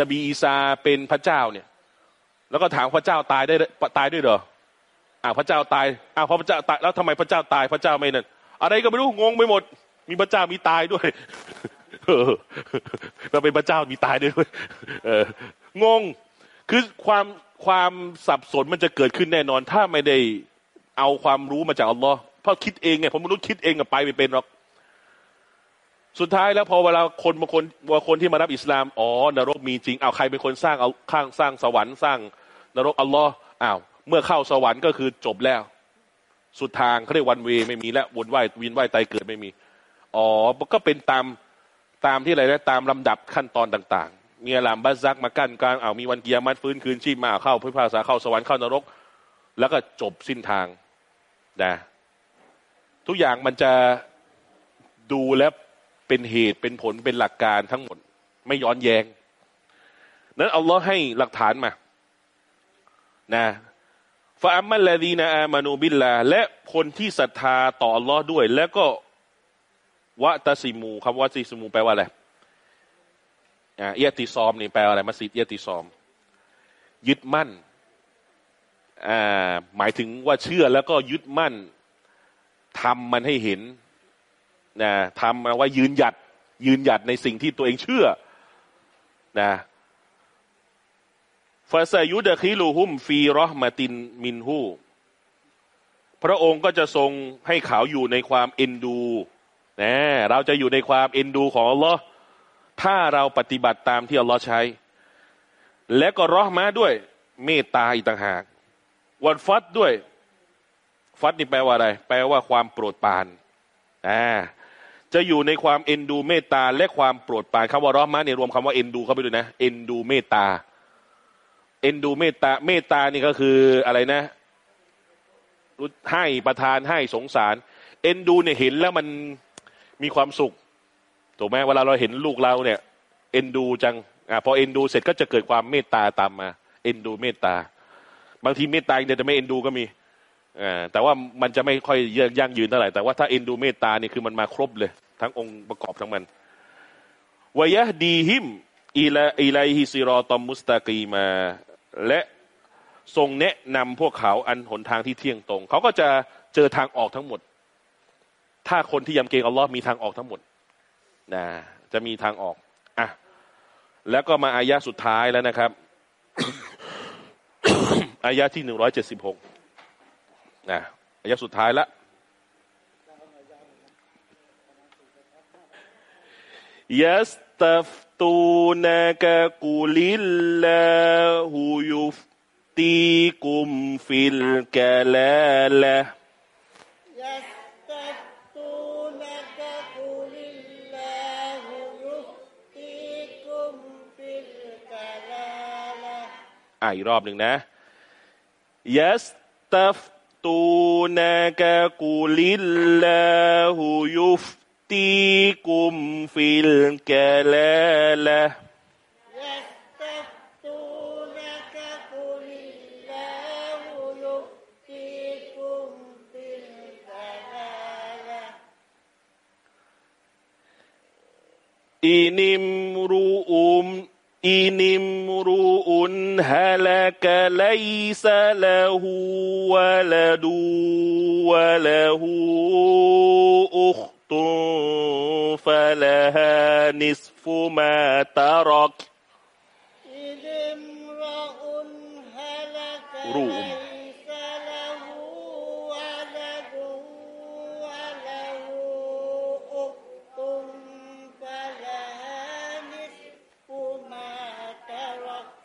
นบีอีสาเป็นพระเจ้าเนี่ย แล้วก็ถามพระเจ้าตายได้ตายด้วยเหรออ้าวพระเจ้าตายอ้าวพระเจ้าตายแล้วทำไมพระเจ้าตายพระเจ้าไม่นั่นอะไรก็ไม่รู้งงไปหมด มีพระเจ้ามีตายด้วยเออเราเป็นพระเจ้ามีตายด้วยเอองงคือความ ความสับสนมันจะเกิดขึ้นแน่นอน ถ้าไม่ได้เอาความรู้มาจากอัลลอฮ์เพราะคิดเองไงผมมนุษย์คิดเองกับไปไม่เป็นหรอก สุดท้ายแล้วพอเวลาคนบางคนว่าคนที่มารับอิสลามอ๋อนรกมีจริงเอาใครเป็นคนสร้างเอาข้างสร้างสวรรค์สร้าง นรกอัลลอฮ์อ้าวเมื่อเข้าสวรรค์ก็คือจบแล้ว สุดทางเขาเรียกวันเวไม่มีแล้ววนไหววินไหวไตเกิดไม่มีอ๋อก็เป็นตามตามที่อะไรนะตามลำดับขั้นตอนต่างๆ มีอลามบัซักมากั้นกลางเอามีวันเกียรมัดฟื้นคืนชีพมาเข้าพิพากษาเข้าสวรรค์เข้านรก แล้วก็จบสิ้นทางนะทุกอย่างมันจะดูแล้วเป็นเหตุเป็นผลเป็นหลักการทั้งหมด ไม่ย้อนแยง้งนั้นอัลลอฮ์ให้หลักฐานมานะฟาอัมมัลลาดีนาอามานูบิลลาและคนที่ศรัทธาต่ออัลลอฮ์ด้วย แล้วก็วะตะซิมูคำว่าซิมูแปลว่าอะไร เอียติซอมนี่แปลว่าอะไรมัสยิดเอียติซอม ยึดมั่นอหมายถึงว่าเชื่อแล้วก็ยึดมั่นทำมันให้เห็นนะทำมาว่ายืนหยัดยืนหยัดในสิ่งที่ตัวเองเชื่อนะฟาซายุดะคิลูฮุมฟีรอมาตินมินฮูพระองค์ก็จะทรงให้เขาอยู่ในความเอ็นดูนะเราจะอยู่ในความเอ็นดูของอัลลอฮ์ ถ้าเราปฏิบัติตามที่อัลลอฮ์ใช้ และก็รอมาด้วย เมตตาอีกต่างหากวันฟัดด้วย ฟัดนี่แปลว่าอะไร แปลว่าความโปรดปรานอ่าจะอยู่ในความเอ็นดูเมตตาและความโปรดปรานคำว่ารอมาเนี่ยรวมคำว่าเอ็นดูเข้าไปด้วยนะเอ็นดูเมตตาเอ็นดูเมตตาเมตตานี่ก็คืออะไรนะให้ประทานให้สงสาร เอ็นดูเนี่ยเห็นแล้วมันมีความสุข ถูกไหมเวลาเราเห็นลูกเราเนี่ย เอ็นดูจังอ่าพอเอ็นดูเสร็จก็จะเกิดความเมตตาตามมา เอ็นดูเมตตา บางทีเมตตาเดียวแต่ไม่เอ็นดูก็มีอ่าแต่ว่ามันจะไม่ค่อยยั่งยืนเท่าไหร่แต่ว่าถ้าเอ็นดูเมตตานี่คือมันมาครบเลย ทั้งองค์ประกอบทั้งมันวยะดีหิมอีลาอีไลฮิซิรอตอมมุสตากีมา และทรงแนะนำพวกเขาอันหนทางที่เที่ยงตรง เขาก็จะเจอทางออกทั้งหมด ถ้าคนที่ยำเกรงอัลลอฮ์มีทางออกทั้งหมด นะจะมีทางออกอะแล้วก็มาอายะสุดท้ายแล้วนะครับอายะที่หนึ่งร้อยเจ็ดสิบหกนะอายะสุดท้ายละยัสตัฟตูนักกุลิลลาหูยุฟตีกุมฟิลกาลาละ อ่ะอีกรอบหนึ่งนะ يستفتونك قل الله يفتيكم في الكلالة يستفتونك قل الله يفتيكم في الكلالة إن امرؤ إن امرؤ هلك ليس له ولد وله أخت فلها نصف ما ترك إذ امرؤ هلك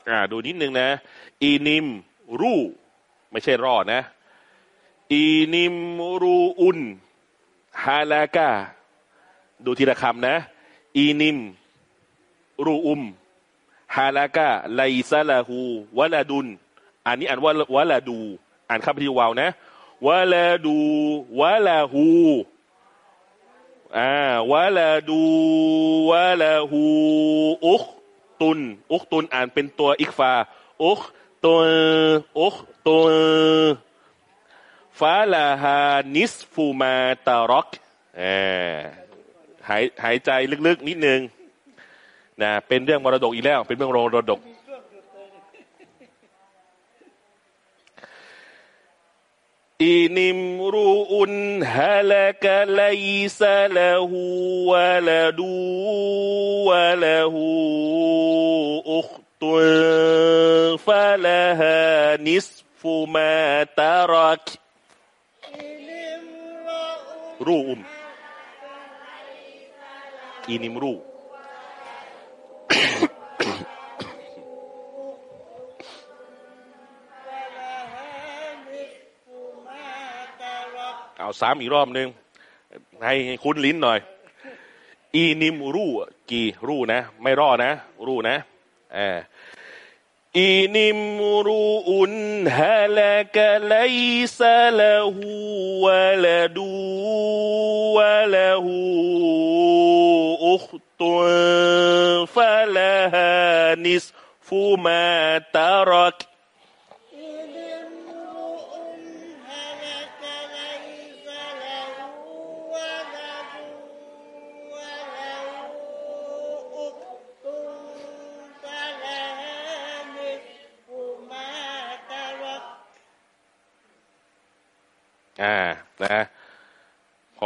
อ่าดูนิดนึงนะ อีนิมรูไม่ใช่รอดนะ อีนิมรูอุนฮาลากาดูทีละคำนะ อีนิมรูอุมฮาลากาไลซาลาหูวะลาดุนอันนี้อ่านว่าวะลาดู อ่านคำพิวาวนะวะลาดูวะลาหูอ่าวะลาดูวะลาหูอุค ตุน อุกตุนอ่านเป็นตัวอิกฟา อุกตุนอุกตุนฟาลาฮานิสฟูมาตารอกหายหายใจลึกๆนิดนึงนะเป็นเรื่องมรดกอีกแล้ว เป็นเรื่องมรดก إن امرؤ هلك ليس له ولد وله أخت فلها نصف ما ترك. رؤ إن امرؤ. เอาสามอีกรอบหนึ่งให้คุ้นลิ้นหน่อย อีนิมรูกีรูนะ ไม่รอนะ รูนะเอออีนิมรูอุนฮะลกะไลซะละหูวะละดูวะละหูอุคตุนฟะละฮานิสฟูมาตารัก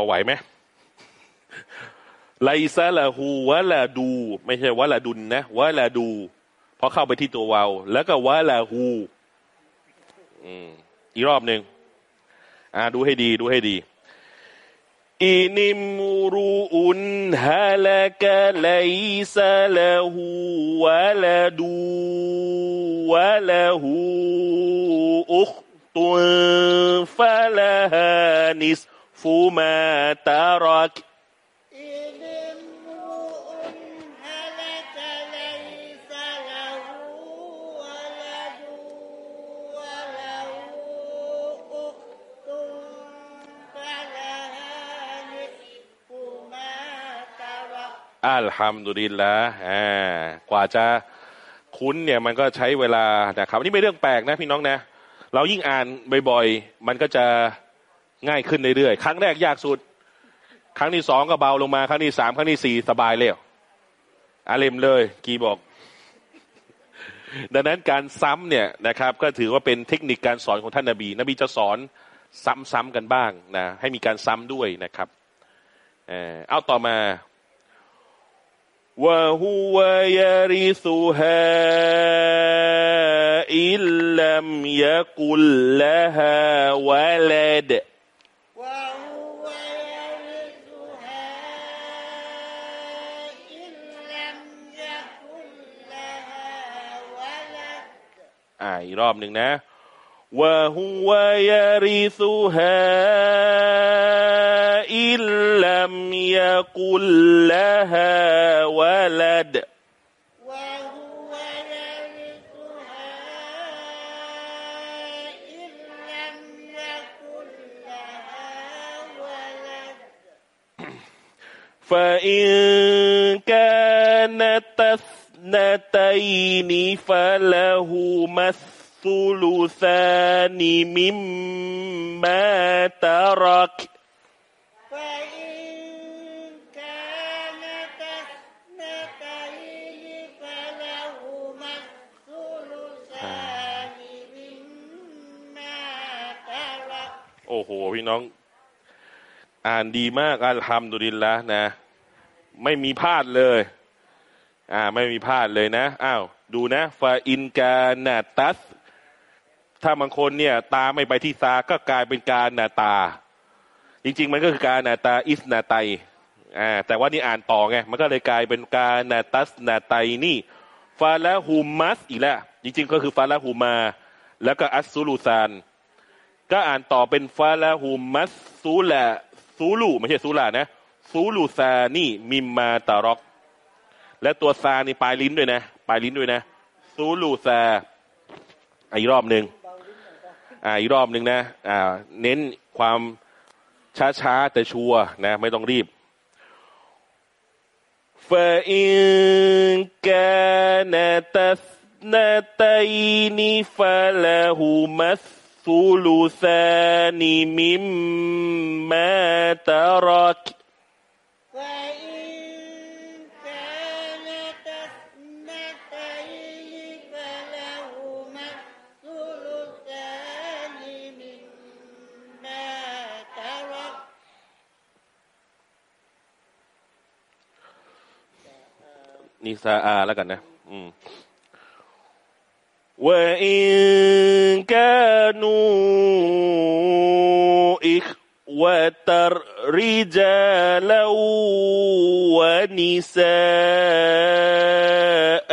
ไหวไหมไลซาลาหูวะลาดู ไม่ใช่วะลาดุนนะวะลาดูพอเข้าไปที่ตัววาวแล้วก็วะลาหูอีกรอบหนึ่งอ่าดูให้ดีดูให้ดีอินิมรูอุนฮะลกะไลซาลาหูวะลาดูวะลาหูอุคตุนฟะลาฮานิส ฟูมาตารัก إن امرؤ هلك ليس له ولد وله أخت فلها نصف ما ترك อัลฮัมดุลิลละอ่ากว่าจะคุ้นเนี่ยมันก็ใช้เวลานะครับนี่ไม่เรื่องแปลกนะพี่น้องนะ เรายิ่งอ่านบ่อยๆ มันก็จะ ง่ายขึ้นเรื่อยๆครั้งแรกยากสุด ครั้งที่สองก็เบาลงมา ครั้งที่สามครั้งที่สี่สบายแล้วอาเลมเลย กีบอก ดังนั้นการซ้ำเนี่ยนะครับ ก็ถือว่าเป็นเทคนิคการสอนของท่านนาบี นบีจะสอนซ้ำๆกันบ้างนะให้มีการซ้ำด้วยนะครับเอาต่อมาวะฮุวาริสุฮาอิลลัมยกุลละฮาวะลด อ่าอีกรอบหนึ่งนะ وهو يرثها إن لم يكن لها ولد وهو يرثها إن لم يكن لها ولد فإن كانت اثنتين فلهما الثلثان مما ترك فإن كانت اثنتين فلهما الثلثان مما ترك โอ้โห พี่น้อง อ่านดีมากอัลฮัมดุลิลละนะ ไม่มีพลาดเลย อ่าไม่มีพลาดเลยนะอ้าวดูนะฟาอินกานาตัส ถ้าบางคนเนี่ย ตาไม่ไปที่ซาก็กลายเป็นการนาตา จริง ๆ มันก็คือการนาตาอิสนาไตอ่าแต่ว่านี่อ่านต่อไงมันก็เลยกลายเป็นการนาตัสนาไตนี่ฟาละฮูมัสอีกแล้วจริง ๆ ก็คือฟาละฮูมา แล้วก็อัสซูลูซานก็อ่านต่อเป็นฟาลาหูมัสซูละซูลูไม่ใช่ซูลานะซูลูซานี่มิมมาตารอก และตัวซานี่ปลายลิ้นด้วยนะปลายลิ้นด้วยนะซูลูซาอ่ะอีกรอบหนึ่งอ่าอีกรอบหนึ่งนะ อ่า เน้นความช้าช้าๆแต่ชัวร์นะ ไม่ต้องรีบ فإن كانت اثنتين فلهما الثلثان مما ترك فإن นิซาอาแล้วกันนะ อืม وإن كانوا إخوة رجالا ونساء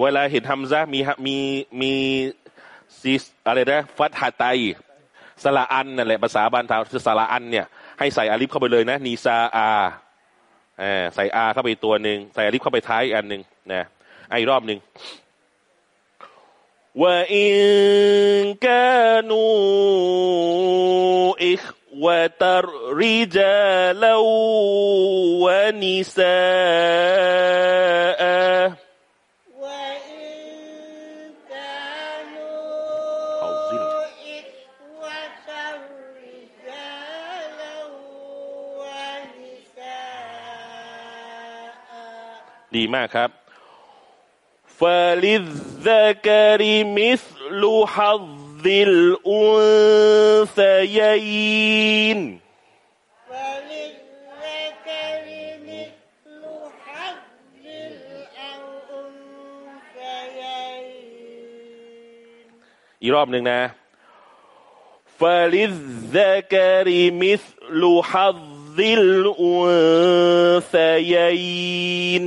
เวลาเห็นฮัมซามีมีมีซีอะไรนะฟัตฮาไตสละอันนั่นแหละภาษาบ้านทาวสละอันเนี่ยให้ใส่อาลิฟเข้าไปเลยนะนีซาอาใส่อาเข้าไปตัวหนึ่งใส่อาลิฟเข้าไปท้ายอันหนึ่งนะไอ้รอบหนึ่งว่าอินกานูอิขวะตรริจาลวะนิซา ดีมากครับفَلِلذَّكَرِ مِثْلُ حَظِّ الْأُنْثَيَيْنِ อีกรอบหนึ่งนะ فَلِلذَّكَرِ مِثْلُลูฮัดดิลอุนซยัยิน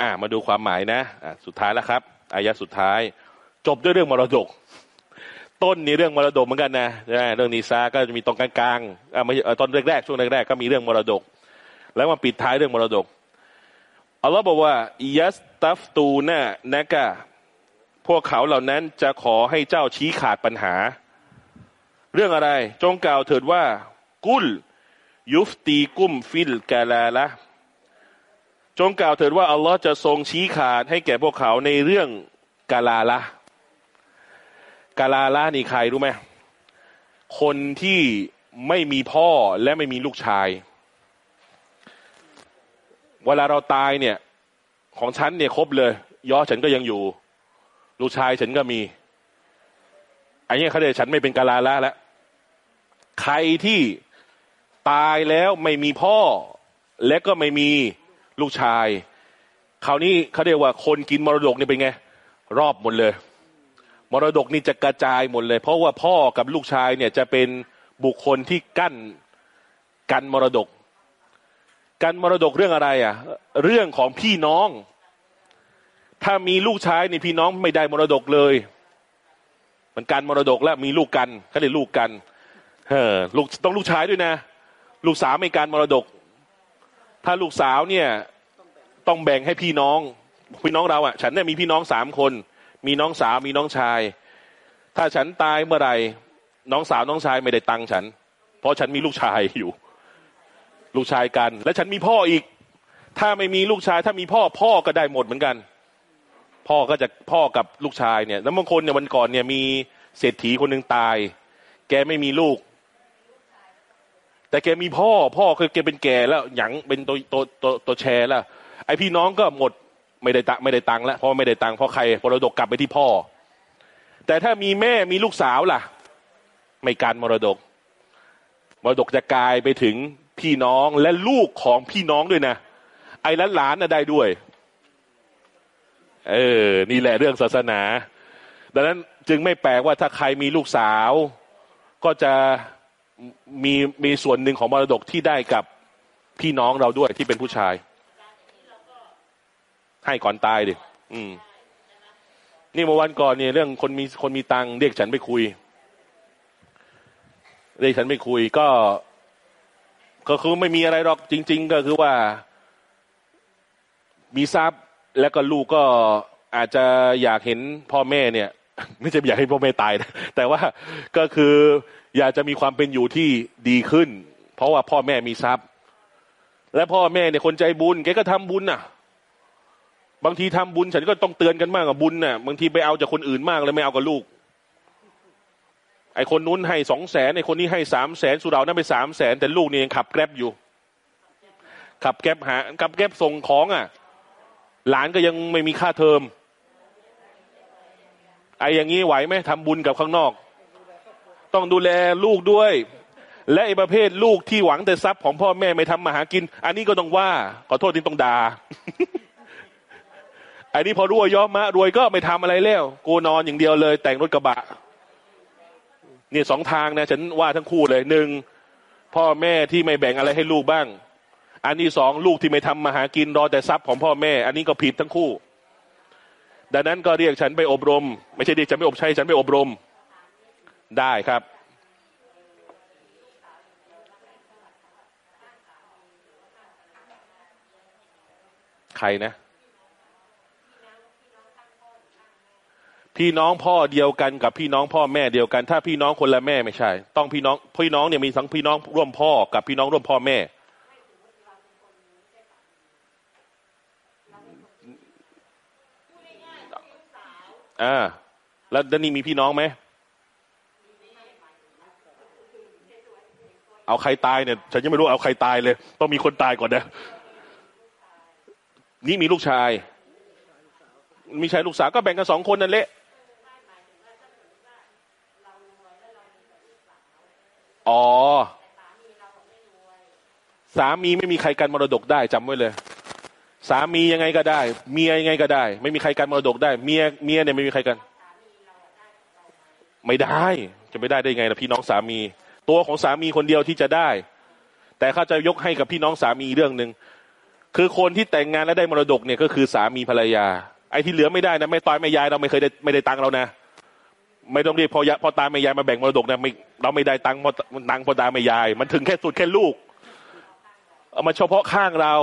อ่ามาดูความหมายนะอะสุดท้ายแล้วครับอายะสุดท้าย จบด้วยเรื่องมรดก ต้นนี้เรื่องมรดกเหมือนกันนะเรื่องนีซาก็จะมีตรงกลางๆอ่าไม่ตอนแรกๆช่วงแรกๆก็มีเรื่องมรดก แล้วมาปิดท้ายเรื่องมรดกอัลลอฮ์บอกว่ายัสตัฟตูนะนะกะพวกเขาเหล่านั้นจะขอให้เจ้าชี้ขาดปัญหา เรื่องอะไร จงกล่าวเถิดว่า กุล ยุฟตีกุมฟิลกาลาละ จงกล่าวเถิดว่าอัลลอฮ์จะทรงชี้ขาดให้แก่พวกเขาในเรื่องกาลาละกาลาละนี่ใครรู้ไหมคนที่ไม่มีพ่อและไม่มีลูกชาย เวลาเราตายเนี่ย ของฉันเนี่ยครบเลยย่อฉันก็ยังอยู่ ลูกชายฉันก็มีอันนี้เขาเรียกฉันไม่เป็นกาลาละแล้วใครที่ตายแล้วไม่มีพ่อและก็ไม่มี ลูกชายคราวนี้เขาเรียกว่าคนกินมรดกนี่เป็นไง รอบหมดเลย มรดกนี่จะกระจายหมดเลย เพราะว่าพ่อกับลูกชายเนี่ยจะเป็นบุคคลที่กั้นกันมรดกกันมรดกเรื่องอะไรอะ เรื่องของพี่น้อง ถ้ามีลูกชายนี่พี่น้องไม่ได้มรดกเลย มันกันมรดกแล้วมีลูกกันเขาเรียกลูกกันเออลูกต้องลูกชายด้วยนะ ลูกสาวไม่การมรดก ถ้าลูกสาวเนี่ยต้องแบ่งให้พี่น้อง พี่น้องเราอะ ฉันเนี่ยมีพี่น้องสามคน มีน้องสาวมีน้องชาย ถ้าฉันตายเมื่อไหร่น้องสาวน้องชายไม่ได้ตังค์ฉัน เพราะฉันมีลูกชายอยู่ ลูกชายกัน และฉันมีพ่ออีก ถ้าไม่มีลูกชาย ถ้ามีพ่อพ่อก็ได้หมดเหมือนกัน พ่อก็จะพ่อกับลูกชายเนี่ยแล้วบางคนเนี่ยวันก่อนเนี่ยมีเศรษฐีคนหนึ่งตาย แกไม่มีลูก แต่แกมีพ่อ พ่อคือแกเป็นแก่แล้วหยังเป็นตัวตัวตัวตัวแชร์แล้วไอพี่น้องก็หมดไม่ได้ตังไม่ได้ตังแล้วเพราะไม่ได้ตังเพราะใครมรดกกลับไปที่พ่อ แต่ถ้ามีแม่มีลูกสาวล่ะ ไม่การมรดก มรดกจะกลายไปถึงพี่น้องและลูกของพี่น้องด้วยนะ ไอ้หลานๆน่ะได้ด้วย เออ นี่แหละเรื่องศาสนา ดังนั้นจึงไม่แปลกว่าถ้าใครมีลูกสาว ก็จะ มีมีส่วนหนึ่งของมรดกที่ได้กับพี่น้องเราด้วยที่เป็นผู้ชาย ให้ก่อนตายดิอืม นี่เมื่อวันก่อนเนี่ยเรื่องคนมีคนมีตังเรียกฉันไปคุยเรียกฉันไปคุยก็ ก็คือไม่มีอะไรหรอกจริง ๆ ก็คือว่า มีทรัพย์แล้วก็ลูกก็อาจจะอยากเห็นพ่อแม่เนี่ย ไม่ใช่อยากให้พ่อแม่ตายนะแต่ว่าก็คือ อยากจะมีความเป็นอยู่ที่ดีขึ้น เพราะว่าพ่อแม่มีทรัพย์ และพ่อแม่เนี่ยคนใจบุญแกก็ทำบุญน่ะ บางทีทำบุญฉันก็ต้องเตือนกันมากกับบุญน่ะ บางทีไปเอาจากคนอื่นมากเลยไม่เอากับลูก ไอ้คนนู้นให้สองแสนไอ้คนนี้ให้สามแสนสุเรานั้นไปสามแสนแต่ลูกนี่ยังขับแกร็บอยู่ ขับแกร็บหาขับแกร็บส่งของอะ หลานก็ยังไม่มีค่าเทอมไอ้อย่างนี้ไหวไหมทำบุญกับข้างนอก ต้องดูแลลูกด้วย และไอ้ประเภทลูกที่หวังแต่ทรัพย์ของพ่อแม่ไม่ทำมาหากิน อันนี้ก็ต้องว่า ขอโทษที่ต้องด่าอันนี้พอรวยย่อมะรวยก็ไม่ทำอะไรแล้วกูนอนอย่างเดียวเลย แต่งรถกระบะเนี่ยสองทางนะ ฉันว่าทั้งคู่เลยหนึ่งพ่อแม่ที่ไม่แบ่งอะไรให้ลูกบ้าง อันนี้สองลูกที่ไม่ทำมาหากินรอแต่ทรัพย์ของพ่อแม่ อันนี้ก็ผิดทั้งคู่ ดังนั้นก็เรียกฉันไปอบรม ไม่ใช่เรียกฉันไปอบใช้ฉันไปอบรม ได้ครับ ใครนะ พี่น้องพ่อเดียวกันกับพี่น้องพ่อแม่เดียวกัน ถ้าพี่น้องคนละแม่ไม่ใช่ ต้องพี่น้องพี่น้องเนี่ยมีทั้งพี่น้องร่วมพ่อกับพี่น้องร่วมพ่อแม่อ่าแล้วดานนี่มีพี่น้องไหม เอาใครตายเนี่ยฉันยังไม่รู้เอาใครตายเลย ต้องมีคนตายก่อนนะนี่มีลูกชาย มีชายลูกสาวก็แบ่งกันสองคนนั่นแหละอ๋อ สามีไม่มีใครกันมรดกได้จำไว้เลย สามียังไงก็ได้ เมียยังไงก็ได้ ไม่มีใครกันมรดกได้ เมียเมียเนี่ยไม่มีใครกัน ไม่ได้ จะไม่ได้ได้ไงล่ะพี่น้องสามี ตัวของสามีคนเดียวที่จะได้ แต่เขาจะยกให้กับพี่น้องสามีเรื่องหนึ่งคือคนที่แต่งงานแล้วได้มรดกเนี่ยก็คือสามีภรรยา ไอ้ที่เหลือไม่ได้นะไม่ตายไม่ยายเราไม่เคยได้ไม่ได้ตังเรานะ ไม่ต้องเรียกพอยะพอตายไม่ยายมาแบ่งมรดกนะไม่เราไม่ได้ตังพอตังพอตายไม่ยาย มันถึงแค่สุดแค่ลูกเอามาเฉพาะข้างเรา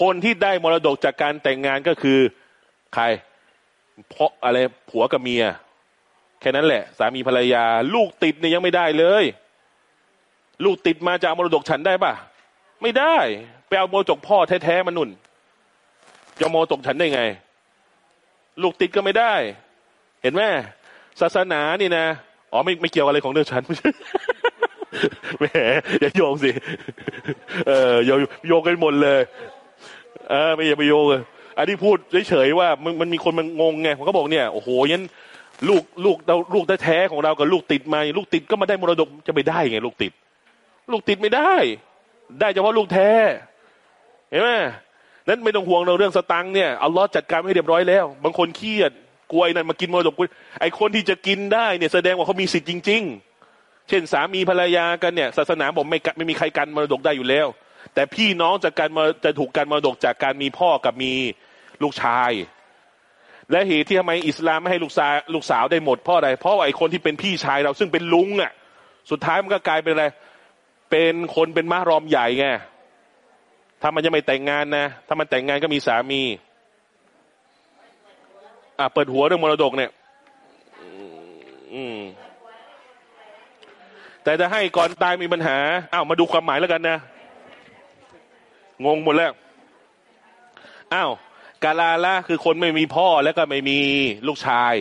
คนที่ได้มรดกจากการแต่งงานก็คือใครเพราะอะไรผัวกับเมีย แค่นั้นแหละ สามีภรรยา ลูกติดเนี่ยยังไม่ได้เลย ลูกติดมาจากมรดกฉันได้ปะไม่ได้ไปเอามรดกพ่อแท้ๆมานุ่นจะมรดกฉันได้ไง ลูกติดก็ไม่ได้ เห็นไหมศาสนานี่นะอ๋อไม่ไม่เกี่ยวอะไรของเรื่องฉันแหมอย่าโยงสิ เออโยงโยงกันหมดเลย เออไม่อย่าไปโยงเลยอันนี้พูดเฉยๆว่ามันมันมีคนมันงงไงผมก็บอกเนี่ยโอ้โหยันลูกลูกเราลูกแท้ๆของเรากับลูกติดมา ลูกติดก็มาได้มรดกจะไปได้ไง ลูกติด ลูกติดไม่ได้ ได้เฉพาะลูกแท้ เห็นไหมนั้นไม่ต้องห่วงเราเรื่องสตังค์เนี่ยอัลลอฮ์จัดการให้เรียบร้อยแล้ว บางคนเครียดกลัวนั่นมากินมรดกไอคนที่จะกินได้เนี่ยแสดงว่าเขามีสิทธิ์จริง ๆ เช่นสามีภรรยากันเนี่ย ศาสนาบอกไม่ไม่มีใครกันมรดกได้อยู่แล้ว แต่พี่น้องจากการมาจะถูกการมรดกจากการมีพ่อกับมีลูกชาย และเหตุที่ทำไมอิสลามไม่ให้ลูกสาวลูกสาวได้หมดเพราะอะไรเพราะไอคนที่เป็นพี่ชายเราซึ่งเป็นลุงอะ สุดท้ายมันก็กลายเป็นอะไร เป็นคนเป็นมารอมใหญ่ไงถ้ามันยังไม่แต่งงานนะ ถ้ามันแต่งงานก็มีสามี อะเปิดหัวเรื่องมรดกเนี่ย อืมแต่จะให้ก่อนตายมีปัญหาอ้าวมาดูความหมายแล้วกันนะ งงหมดแล้วอ้าวกาลาละคือคนไม่มีพ่อแล้วก็ไม่มีลูกชาย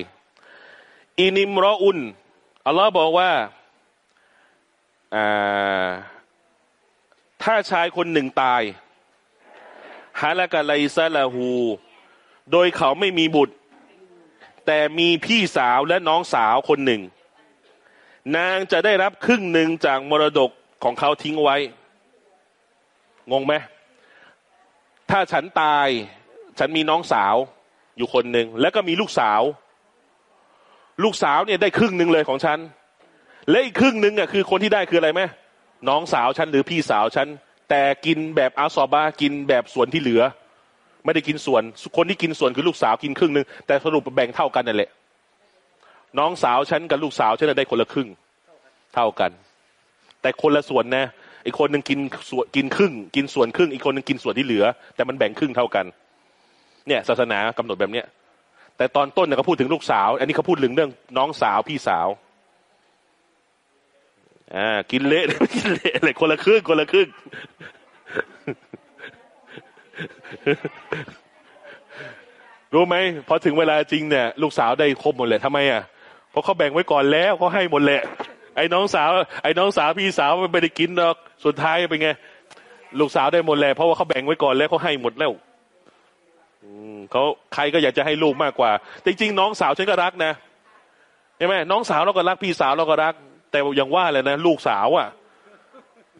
อินิมรออุนอัลลอฮ์บอกว่าอ่า ถ้าชายคนหนึ่งตายฮาละกะไลซาลาหูโดยเขาไม่มีบุตร แต่มีพี่สาวและน้องสาวคนหนึ่ง นางจะได้รับครึ่งหนึ่งจากมรดกของเขาทิ้งไว้ งงไหมถ้าฉันตาย ฉันมีน้องสาวอยู่คนหนึ่ง แล้วก็มีลูกสาว ลูกสาวเนี่ยได้ครึ่งหนึ่งเลยของฉัน และอีกครึ่งหนึ่งอะคือคนที่ได้คืออะไรไหมน้องสาวฉันหรือพี่สาวฉันแต่กินแบบอาซอบากินแบบส่วนที่เหลือ ไม่ได้กินส่วน คนที่กินส่วนคือลูกสาวกินครึ่งหนึ่งแต่สรุปแบ่งเท่ากันนั่นแหละ น้องสาวฉันกับลูกสาวฉันได้คนละครึ่ง เท่ากัน แต่คนละส่วนนะอีกคนหนึ่งกินส่วนกินครึ่ง กินส่วนครึ่ง อีกคนหนึ่งกินส่วนที่เหลือ แต่มันแบ่งครึ่งเท่ากัน เนี่ย ศาสนากำหนดแบบเนี้ยแต่ตอนต้นเนี่ยเขาพูดถึงลูกสาว อันนี้เขาพูดถึงเรื่องน้องสาวพี่สาว อ่า กินเละกินเละเลยคนละครึ่งคนละครึ่งรู้ไหมพอถึงเวลาจริงเนี่ย ลูกสาวได้ครบหมดเลยทำไมอะเพราะเขาแบ่งไว้ก่อนแล้วเขาให้หมดแหละ ไอ้น้องสาว ไอ้น้องสาวพี่สาวมันไม่ได้กินหรอกสุดท้ายเป็นไงลูกสาวได้หมดแหละเพราะว่าเขาแบ่งไว้ก่อนแล้วเขาให้หมดแล้วอืมเขาใครก็อยากจะให้ลูกมากกว่า จริงๆน้องสาวฉันก็รักนะใช่ไหมน้องสาวเราก็รักพี่สาวเราก็รัก แต่ย่างว่าเลยนะลูกสาวอะ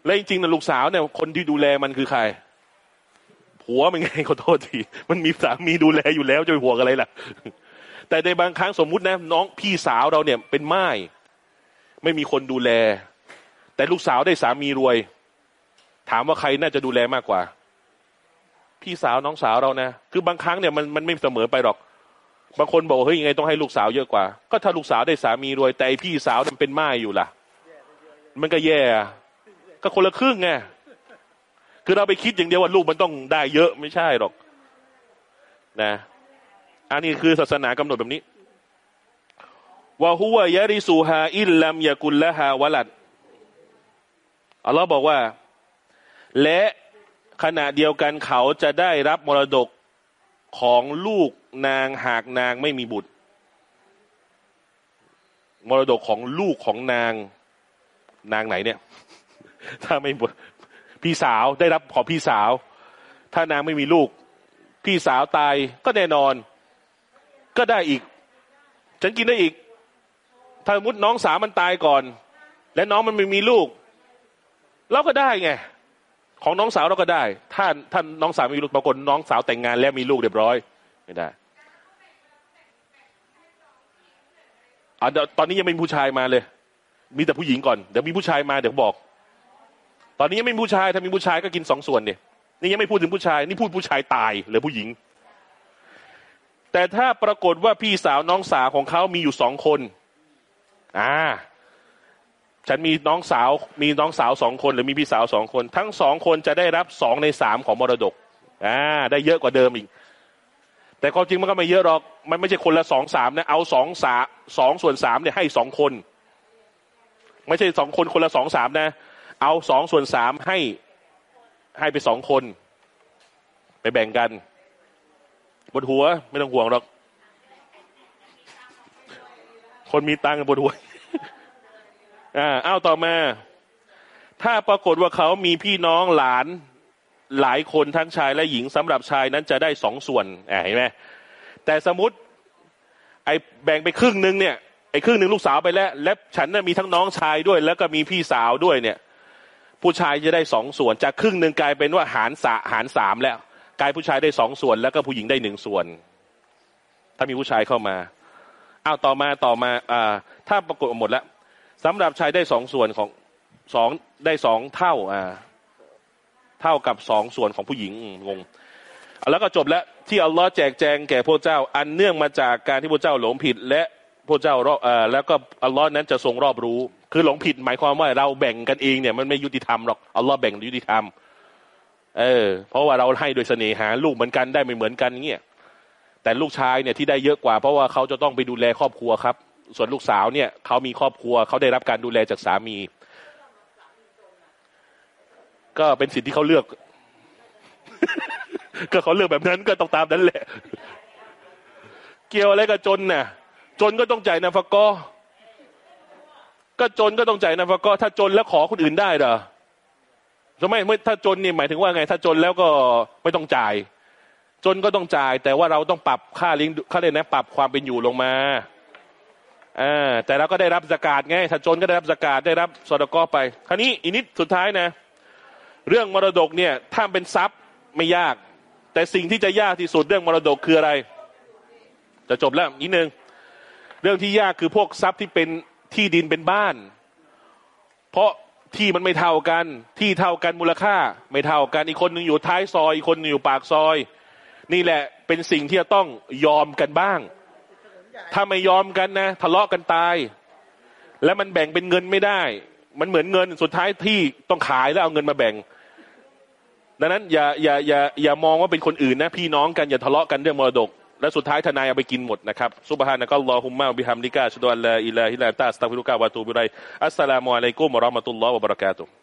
และจริงๆนะลูกสาวเนี่ย คนที่ดูแลมันคือใคร ผัวมันไงขอโทษทีมันมีสามีดูแลอยู่แล้วจะไปห่วงอะไรล่ะ แต่ในบางครั้งสมมุตินะ น้องพี่สาวเราเนี่ยเป็นไม้ไม่มีคนดูแล แต่ลูกสาวได้สามีรวย ถามว่าใครน่าจะดูแลมากกว่า พี่สาวน้องสาวเรานะคือบางครั้งเนี่ยมันมันไม่เสมอไปหรอก บางคนบอกเฮ้ยยังไงต้องให้ลูกสาวเยอะกว่า ก็ถ้าลูกสาวได้สามีรวย แต่ไอพี่สาวมันเป็นม่ายอยู่ล่ะ มันก็แย่ ก็คนละครึ่งไงคือเราไปคิดอย่างเดียวว่าลูกมันต้องได้เยอะไม่ใช่หรอก นะ อันนี้คือศาสนากำหนดแบบนี้วะฮุวายะริสูฮาอิลลัมยากุลละฮาวะลัดอัลลอฮ์บอกว่า และขณะเดียวกันเขาจะได้รับมรดกของลูก นางหากนางไม่มีบุตร มรดกของลูกของนาง นางไหนเนี่ย ถ้าไม่บุตรพี่สาวได้รับของพี่สาว ถ้านางไม่มีลูก พี่สาวตายก็แน่นอน ก็ได้อีก ฉันกินได้อีก ถ้าสมมติน้องสาวมันตายก่อน และน้องมันไม่มีลูก เราก็ได้ไงของน้องสาวเราก็ได้ ถ้าท่านน้องสาวมีลูกปรากฏน้องสาวแต่งงานแล้วมีลูกเรียบร้อย ไม่ได้ อะตอนนี้ยังไม่มีผู้ชายมาเลย มีแต่ผู้หญิงก่อนเดี๋ยวมีผู้ชายมาเดี๋ยวบอก ตอนนี้ยังไม่มีผู้ชายถ้ามีผู้ชายก็กินสองส่วนเนี่ยนี่ยังไม่พูดถึงผู้ชาย นี่พูดผู้ชายตายหรือผู้หญิง แต่ถ้าปรากฏว่าพี่สาวน้องสาวของเขามีอยู่สองคนอ่าฉันมีน้องสาวมีน้องสาวสองคน หรือมีพี่สาวสองคน ทั้งสองคนจะได้รับสองในสามของมรดกอ่าได้เยอะกว่าเดิมอีก แต่ความจริงมันก็ไม่เยอะหรอก มันไม่ใช่คนละสองสามนะ เอาสองสาสองส่วนสามเนี่ยให้สองคน ไม่ใช่สองคนคนละสองสามนะ เอาสองส่วนสามให้ให้ไปสองคน ไปแบ่งกัน บนหัวไม่ต้องห่วงหรอก คนมีตังค์บนหัวอ่าเอาต่อมา ถ้าปรากฏว่าเขามีพี่น้องหลาน หลายคนทั้งชายและหญิงสำหรับชายนั้นจะได้สองส่วนอ่าเห็นไหมแต่สมมติไอ้แบ่งไปครึ่งหนึ่งเนี่ยไอ้ครึ่งหนึ่งลูกสาวไปแล้ว และฉันน่ะมีทั้งน้องชายด้วย แล้วก็มีพี่สาวด้วยเนี่ย ผู้ชายจะได้สองส่วน จากครึ่งหนึ่งกลายเป็นว่าหารสะหารสามแล้ว กลายผู้ชายได้สองส่วน แล้วก็ผู้หญิงได้หนึ่งส่วน ถ้ามีผู้ชายเข้ามาเอาต่อมาต่อมาอ่าถ้าปรากฏหมดแล้วสำหรับชายได้สองส่วนของสองได้สองเท่าอ่า เท่ากับสองส่วนของผู้หญิงงงแล้วก็จบแล้วที่อัลลอฮ์แจกแจงแก่พระเจ้า อันเนื่องมาจากการที่พระเจ้าหลงผิด และพระเจ้ารอบแล้วก็อัลลอฮ์นั้นจะทรงรอบรู้ คือหลงผิดหมายความว่าเราแบ่งกันเองเนี่ยมันไม่ยุติธรรมหรอกอัลลอฮ์แบ่งยุติธรรม เออ เพราะว่าเราให้โดยเสน่หาลูกเหมือนกันได้ไม่เหมือนกันเงี้ยแต่ลูกชายเนี่ยที่ได้เยอะกว่า เพราะว่าเขาจะต้องไปดูแลครอบครัวครับ ส่วนลูกสาวเนี่ยเขามีครอบครัวเขาได้รับการดูแลจากสามี ก็เป็นสิทธิ์ที่เขาเลือก ก็เขาเลือกแบบนั้นก็ต้องตามนั้นแหละ เกี่ยวอะไรกับจนน่ะ จนก็ต้องจ่ายนาฟกอก็จนก็ต้องจ่ายนาฟกอถ้าจนแล้วขอคนอื่นได้เหรอจะไม่ไม่ถ้าจนนี่หมายถึงว่าไง ถ้าจนแล้วก็ไม่ต้องจ่าย จนก็ต้องจ่าย แต่ว่าเราต้องปรับค่าเลี้ยงค่าเรียนะปรับความเป็นอยู่ลงมาอ่าแต่เราก็ได้รับสกาดไงถ้าจนก็ได้รับสกาดได้รับสอดกอไป คราวนี้อีนิดสุดท้ายนะ เรื่องมรดกเนี่ยถ้าเป็นทรัพย์ไม่ยาก แต่สิ่งที่จะยากที่สุดเรื่องมรดกคืออะไร จะจบแล้วนิดนึงเรื่องที่ยากคือพวกทรัพย์ที่เป็นที่ดินเป็นบ้าน เพราะที่มันไม่เท่ากัน ที่เท่ากันมูลค่า ไม่เท่ากันอีกคนหนึ่งอยู่ท้ายซอยอีกคนหนึ่งอยู่ปากซอย นี่แหละเป็นสิ่งที่จะต้องยอมกันบ้าง ถ้าไม่ยอมกันนะทะเลาะกันตาย แล้วมันแบ่งเป็นเงินไม่ได้ มันเหมือนเงินสุดท้ายที่ต้องขายแล้วเอาเงินมาแบ่ง ดังนั้นอย่าอย่าอย่าอย่ามองว่าเป็นคนอื่นนะพี่น้องกันอย่าทะเลาะกันเรื่องมรดก และสุดท้ายทนายเอาไปกินหมดนะครับซุบฮานะกัลลอฮุมมาบิฮัมดิกาชดอัลลาอิลาฮิลาตาสตัฟิรุกาวะตูบิไรอัสสลามุอะลัยกุมวะราะห์มะตุลลอฮ์วะบะเราะกาตุฮ์